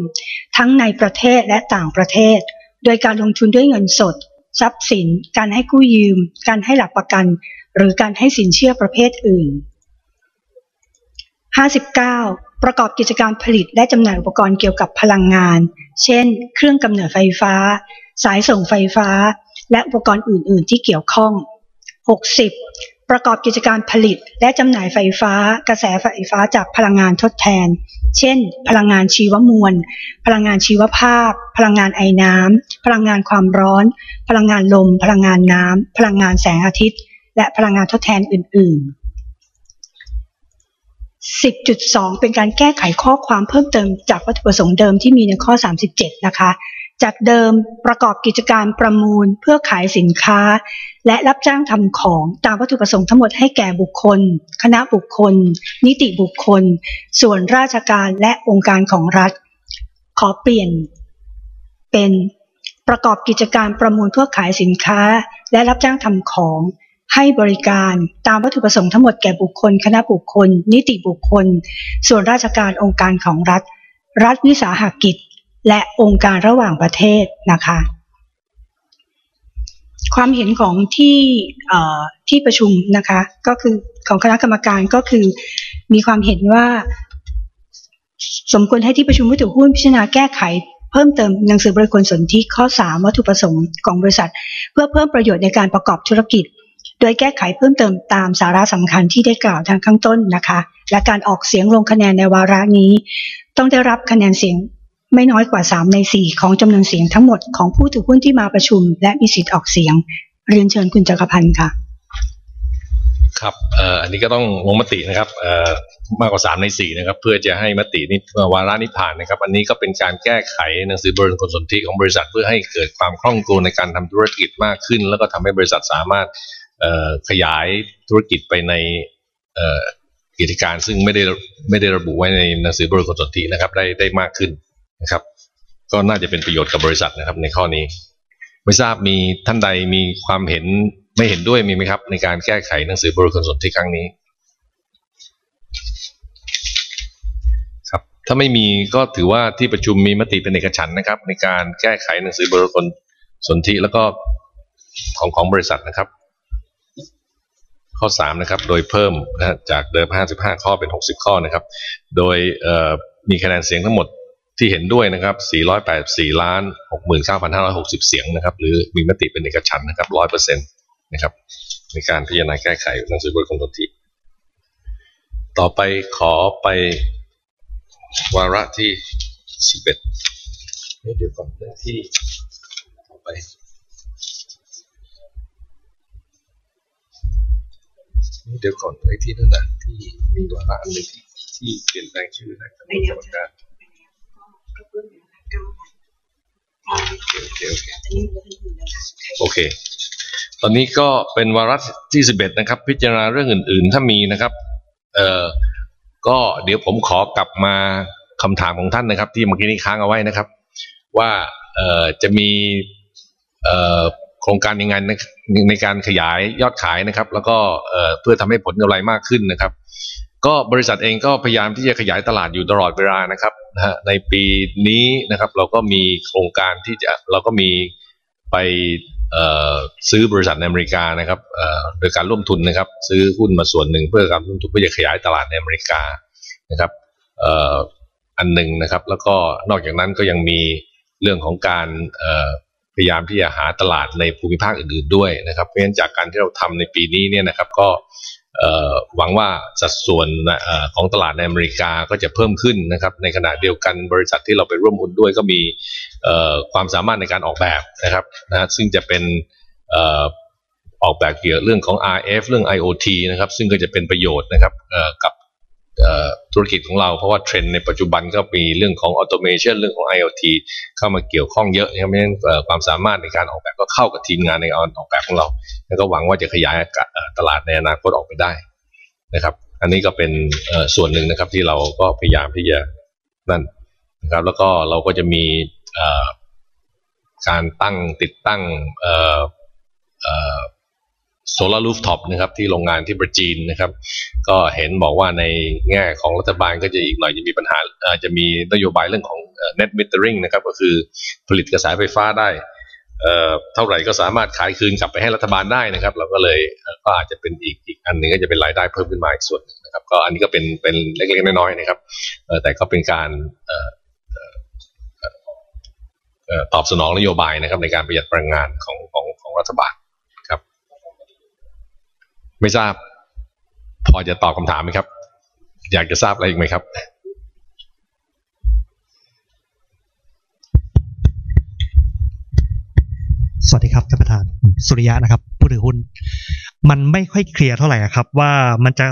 [SPEAKER 1] ทั้งในประเทศและต่างประเทศ โดยการลงทุนด้วยเงินสด ทรัพย์สิน การให้กู้ยืม การให้หลักประกัน หรือการให้สินเชื่อประเภทอื่น 59 ประกอบกิจการผลิตและจำหน่ายอุปกรณ์เกี่ยวกับพลังงาน เช่น เครื่องกำเนิดไฟฟ้า สายส่งไฟฟ้า และอุปกรณ์อื่น ๆ ที่เกี่ยวข้อง 60 ประกอบกิจการผลิต และจำหน่ายไฟฟ้า กระแสไฟฟ้าจากพลังงานทดแทน เช่น พลังงานชีวมวล พลังงานชีวภาพ พลังงานไอน้ำ พลังงานความร้อน พลังงานลม พลังงานน้ำ พลังงานแสงอาทิตย์ และพลังงานทดแทนอื่น ๆ10.2 เป็นการแก้ไขข้อความเพิ่มเติมจากวัตถุประสงค์เดิมที่มีในข้อ 37 นะคะ จากเดิมประกอบกิจการประมูลเพื่อขายสินค้า และรับจ้างทำของตามวัตถุประสงค์ทั้งหมดให้แก่บุคคล คณะบุคคล นิติบุคคล ส่วนราชการและองค์การของรัฐ ขอเปลี่ยน เป็นประกอบกิจการประมูลเพื่อขายสินค้า และรับจ้างทำของ ให้บริการตามวัตถุประสงค์ทั้งหมดแก่บุคคล คณะบุคคล นิติบุคคล ส่วนราชการองค์การของรัฐ รัฐวิสาหกิจ และองค์การระหว่างประเทศนะคะ ความเห็นของที่ที่ประชุมนะคะก็คือของคณะกรรมการก็คือมีความเห็นว่าสมควรให้ที่ประชุมผู้ถือหุ้นพิจารณาแก้ไขเพิ่มเติมหนังสือบริคลสนธิข้อ 3 วัตถุประสงค์ของบริษัท เพื่อเพิ่มประโยชน์ในการประกอบธุรกิจ โดยแก้ไขเพิ่มเติมตามสาระสำคัญที่ได้กล่าวทางข้างต้นนะคะ และการออกเสียงลงคะแนนในวาระนี้ ต้องได้รับคะแนนเสียง ไม่น้อยกว่า 3 ใน 4 ของจำนวนเสียงทั้งหมดของผู้ถือหุ้นที่มาประชุม และมีสิทธิ์ออกเสียง เรียนเชิญคุณจักรพันธ์ค่ะ
[SPEAKER 2] ครับอ,อ,อันนี้ก็ต้องลงมตินะครับมากกว่าสามในสี่นะครับ เพื่อจะให้มตินี้วาระนี้ผ่านนะครับ อันนี้ก็เป็นการแก้ไขหนังสือบริษัทสนธิของบริษัทเพื่อให้เกิดความคล่องตัวในการทำธุรกิจมากขึ้น แล้วก็ทำให้บริษัทสามารถขยายธุรกิจไปในกิจการซึ่งไม่ได้ไม่ได้ระบุไว้ในหนังสือบริษัทสนธินะครับได้ได้มากขึ้น นะครับ ก็น่าจะเป็นประโยชน์กับบริษัทนะครับ ในข้อนี้ไม่ทราบมีท่านใดมีความเห็นไม่เห็นด้วยมีไหมครับ ในการแก้ไขหนังสือบริคลสนธิครั้งนี้ ครับ ถ้าไม่มีก็ถือว่าที่ประชุมมีมติเป็นเอกฉันนะครับ ในการแก้ไขหนังสือบริคลสนธิแล้วก็ของของบริษัทนะครับ ข้อสามนะครับ โดยเพิ่มนะจากเดิม 55 ข้อเป็น 60 ข้อนะครับ โดยมีคะแนนเสียงทั้งหมด ที่เห็นด้วยนะครับ 484 ล้าน 69,560 เสียงนะครับ หรือมีมติเป็นเอกฉันท์นะครับ 100%นะครับ ในการพิจารณาแก้ไขหนังสือบทคงทนทีต่อไปขอไปวาระที่ 11เดี๋ยวก่อนเรื่องที่ต่อไปเดี๋ยวก่อนไอ้ที่นั่นนะที่มีวาระอันหนึ่งที่ที่เปลี่ยนแปลงชื่อนะกรรมการ โอเคโอเคโอเคโอเค ตอนนี้ก็เป็นวาระที่สิบเอ็ดนะครับ พิจารณาเรื่องอื่น ๆ ถ้ามีนะครับ เอ่อก็เดี๋ยวผมขอกลับมาคำถามของท่านนะครับ ที่เมื่อกี้นี้ค้างเอาไว้นะครับ ว่าเอ่อจะมีเอ่อโครงการยังไงในในการขยายยอดขายนะครับ แล้วก็เอ่อเพื่อทำให้ผลกำไรมากขึ้นนะครับ ก็บริษัทเองก็พยายามที่จะขยายตลาดอยู่ตลอดเวลานะครับนะฮะในปีนี้นะครับเราก็มีโครงการที่จะเราก็มีไปซื้อบริษัทในอเมริกานะครับโดยการร่วมทุนนะครับ ซื้อหุ้นมาส่วนหนึ่งเพื่อการร่วมทุนเพื่อจะขยายตลาดในอเมริกานะครับอันหนึ่งนะครับ แล้วก็นอกจากนั้นก็ยังมีเรื่องของการพยายามที่จะหาตลาดในภูมิภาคอื่นๆด้วยนะครับเพราะฉะนั้นจากการที่เราทำในปีนี้เนี่ยนะครับ ก็ หวังว่าสัดส่วนออของตลาดในอเมริกาก็จะเพิ่มขึ้นนะครับ ในขณะเดียวกันบริษัทที่เราไปร่วมหุ้นด้วยก็มีความสามารถในการออกแบบนะครับนะซึ่งจะเป็นออกแบบเกี่ยวเรื่องของ RF เรื่อง IoT นะครับ ซึ่งก็จะเป็นประโยชน์นะครับกับ ธุรกิจของเราเพราะว่าเทรนด์ในปัจจุบันก็มีเรื่องของ automation เรื่องของ IoT เข้ามาเกี่ยวข้องเยอะนะครับเพราะฉะนั้นความสามารถในการออกแบบก็เข้ากับทีมงานในกรออกแบบของเรา แล้วก็หวังว่าจะขยายตลาดในอนาคตออกไปได้นะครับ อันนี้ก็เป็นส่วนหนึ่งนะครับที่เราก็พยายามที่จะนั่นนะครับ แล้วก็เราก็จะมีการตั้งติดตั้งเโซลารูฟท็อปนะครับที่โรงงานที่ประจีนนะครับ ก็เห็นบอกว่าในแง่ของรัฐบาลก็จะอีกหน่อยจะมีปัญหาอ่อจะมีนโยบายเรื่องของเอ่อ net metering นะครับ ก็คือผลิตกระแสไฟฟ้าได้เท่าไหร่ก็สามารถขายคืนกลับไปให้รัฐบาลได้นะครับ เราก็เลยก็อาจจะเป็นอีกอีกอันหนึ่งก็จะเป็นรายได้เพิ่มขึ้นมาอีกส่วนนะครับ ก็อันนี้ก็เป็นเป็นเล็กๆน้อยๆนะครับแต่ก็เป็นการตอบสนองนโยบายนะครับในการประหยัดพลังงานของของของรัฐบาล ไม่ทราบ พอจะตอบคำถามไหมครับ อยากจะทราบอะไรอีกไหมครับ
[SPEAKER 3] สวัสดีครับท่านประธาน สุริยะนะครับ ผู้ถือหุ้น มันไม่ค่อยเคลียร์เท่าไหร่ครับ ว่ามันจะ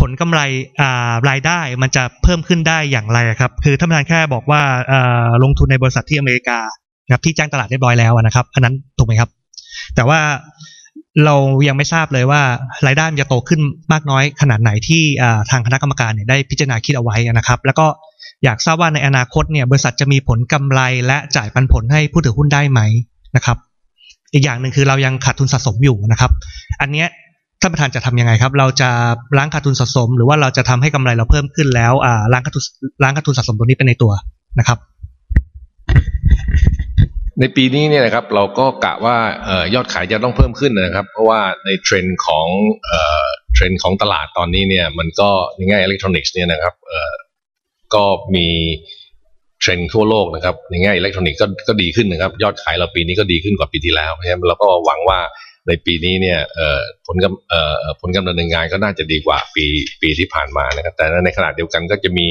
[SPEAKER 3] ผลกำไรอ่ารายได้มันจะเพิ่มขึ้นได้อย่างไรครับ คือท่านประธานแค่บอกว่าอ่าลงทุนในบริษัทที่อเมริกาครับที่แจ้งตลาดเรียบร้อยแล้วนะครับ อันนั้นถูกไหมครับ แต่ว่า เรายังไม่ทราบเลยว่ารายได้มันจะโตขึ้นมากน้อยขนาดไหนที่ทางคณะกรรมการเนี่ยได้พิจารณาคิดเอาไว้นะครับ แล้วก็อยากทราบว่าในอนาคตเนี่ยบริษัทจะมีผลกำไรและจ่ายปันผลให้ผู้ถือหุ้นได้ไหมนะครับ อีกอย่างหนึ่งคือเรายังขาดทุนสะสมอยู่นะครับ อันเนี้ยท่านประธานจะทำยังไงครับ เราจะล้างขาดทุนสะสม หรือว่าเราจะทำให้กำไรเราเพิ่มขึ้นแล้วล้างขาดทุนล้างขาดทุนสะสมตัวนี้เป็นในตัวนะครับ
[SPEAKER 2] ในปีนี้เนี่ยนะครับเราก็กะว่าออยอดขายจะต้องเพิ่มขึ้นนะครับ เพราะว่าในเทรนด์ของเออเทรนด์ของตลาดตอนนี้เนี่ยมันก็ในแง่อิเล็กทรอนิกส์เนี่ยนะครับก็มีเทรนด์ทั่วโลกนะครับในแง่อิเล็กทรอนิกส์ก็ก็ดีขึ้นนะครับ ยอดขายเราปีนี้ก็ดีขึ้นกว่าปีที่แล้วเพราะฉะนั้นเราก็หวังว่า ในปีนี้เนี่ยผลกำผลกำเนินงานก็น่าจะดีกว่าปีปีที่ผ่านมานะครับ แต่ในขณะเดียวกันก็จะมี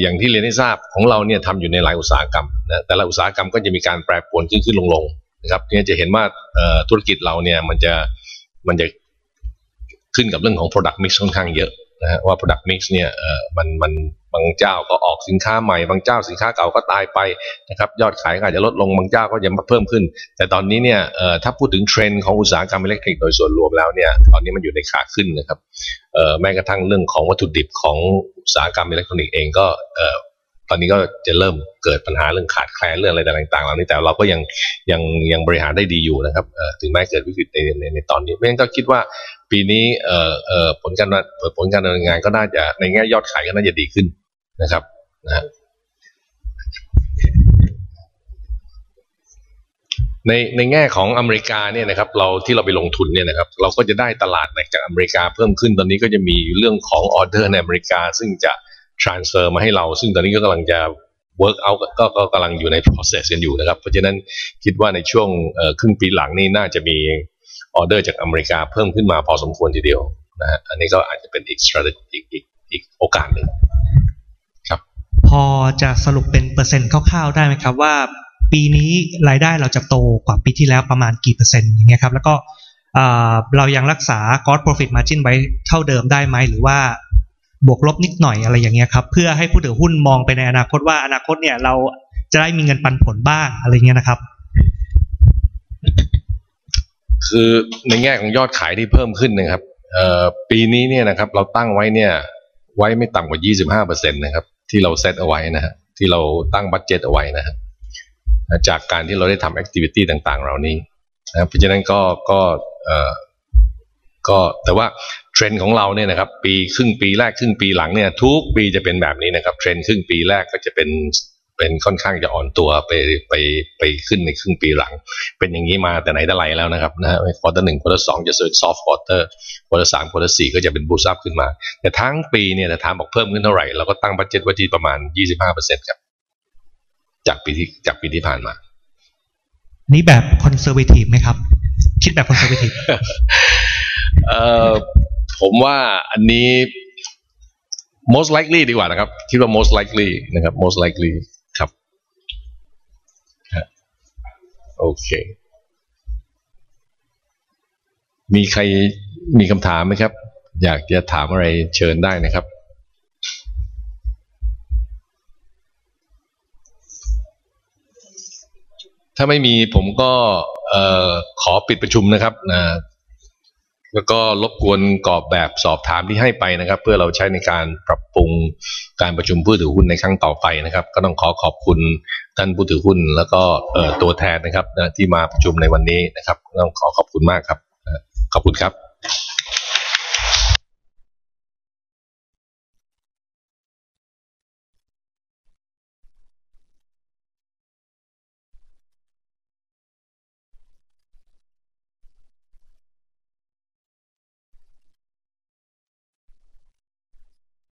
[SPEAKER 2] อย่างที่เรียนให้ทราบของเราเนี่ยทำอยู่ในหลายอุตสาหกรรมนะแต่ละอุตสาหกรรมก็จะมีการแปรปรวนขึ้นขึ้นลงลงนะครับเนี่ยจะเห็นว่าธุรกิจเราเนี่ยมันจะมันจะขึ้นกับเรื่องของ product mix ค่อนข้างเยอะ นะฮะว่า product mix เนี่ยเออมันมันบางเจ้าก็ออกสินค้าใหม่บางเจ้าสินค้าเก่าก็ตายไปนะครับยอดขายก็อาจจะลดลงบางเจ้าก็จะมาเพิ่มขึ้น แต่ตอนนี้เนี่ยเออถ้าพูดถึงเทรนด์ของอุตสาหกรรมอิเล็กทรอนิกส์โดยส่วนรวมแล้วเนี่ยตอนนี้มันอยู่ในขาขึ้นนะครับเออแม้กระทั่งเรื่องของวัตถุดิบของอุตสาหกรรมอิเล็กทรอนิกส์เองก็เออตอนนี้ก็จะเริ่มเกิดปัญหาเรื่องขาดแคลนเรื่องอะไรต่างๆเหล่านี้แต่เราก็ยังยังยังบริหารได้ดีอยู่นะครับถึงแม้เกิดวิกฤตในในในตอนนี้เพราะฉะนั้นก็คิดว่า ปีนี้เอ่อเอ่อผลการผลการดำเนินงานก็น่าจะในแง่ยอดขายก็น่าจะดีขึ้นนะครับนะฮะในในแง่ของอเมริกาเนี่ยนะครับ เราที่เราไปลงทุนเนี่ยนะครับ เราก็จะได้ตลาดจากอเมริกาเพิ่มขึ้นตอนนี้ก็จะมีเรื่องของออเดอร์ในอเมริกา ซึ่งจะ transfer มาให้เรา ซึ่งตอนนี้ก็กำลังจะ work out ก็ก็กำลังอยู่ใน process กันอยู่นะครับ เพราะฉะนั้นคิดว่าในช่วงครึ่งปีหลังนี้น่าจะมี ออเดอร์จากอเมริกาเพิ่มขึ้นมาพอสมควรทีเดียวนะฮะอันนี้ก็อาจจะเป็นอีก strategy อีกอีกอีกโอกาสหนึ่งครับ
[SPEAKER 3] พอจะสรุปเป็นเปอร์เซ็นต์คร่าวๆได้ไหมครับว่า ปีนี้รายได้เราจะโตกว่าปีที่แล้วประมาณกี่เปอร์เซ็นต์อย่างเงี้ยครับแล้วก็เรายังรักษา gross profit margin ไว้เท่าเดิมได้ไหมหรือว่าบวกลบนิดหน่อยอะไรอย่างเงี้ยครับเพื่อให้ผู้ถือหุ้นมองไปในอนาคตว่าอนาคตเนี่ยเราจะได้มีเงินปันผลบ้างอะไรเงี้ยนะครับ
[SPEAKER 2] คือในแง่ของยอดขายที่เพิ่มขึ้นนะครับปีนี้เนี่ยนะครับเราตั้งไว้เนี่ยไว้ไม่ต่ำกว่า 25%นะครับที่เราเซตเอาไว้นะฮะที่เราตั้ง budget เอาไว้นะฮะจากการที่เราได้ทำ activity ต่างๆ เหล่านี้นะเพราะฉะนั้นก็ก็เอ่อก็แต่ว่าเทรนด์ของเราเนี่ยนะครับปีครึ่งปีแรกครึ่งปีหลังเนี่ยทุกปีจะเป็นแบบนี้นะครับเทรนด์ครึ่งปีแรกก็จะเป็น เป็นค่อนข้างจะอ่อนตัวไปไปไปขึ้นในครึ่งปีหลัง เป็นอย่างนี้มาแต่ไหนแต่ไรแล้วนะครับนะฮะ quarter หนึ่ง quarter สองจะ soft soft quarter quarter สาม quarter สี่ก็จะเป็น boost up ขึ้นมา แต่ทั้งปีเนี่ยแต่ถามบอกเพิ่มขึ้นเท่าไหร่เราก็ตั้ง budget ไว้ที่ประมาณยี่สิบห้าเปอร์เซ็นต์ครับจากปีที่จากปีที่ผ่านมา
[SPEAKER 3] นี่แบบ conservative ไหมครับ คิดแบบ conservative
[SPEAKER 2] เอ่อผมว่าอันนี้ most likely ดีกว่านะครับ คิดว่า most likely นะครับ most likely ครับ โอเค มีใครมีคำถามไหมครับ อยากจะถามอะไรเชิญได้นะครับ ถ้าไม่มีผมก็ขอปิดประชุมนะครับ แล้วก็รบกวนกรอบแบบสอบถามที่ให้ไปนะครับ เพื่อเราใช้ในการปรับปรุงการประชุมผู้ถือหุ้นในครั้งต่อไปนะครับ ก็ต้องขอขอบคุณท่านผู้ถือหุ้น แล้วก็ตัวแทนนะครับที่มาประชุมในวันนี้นะครับต้องขอขอบคุณมากครับขอบคุณครับ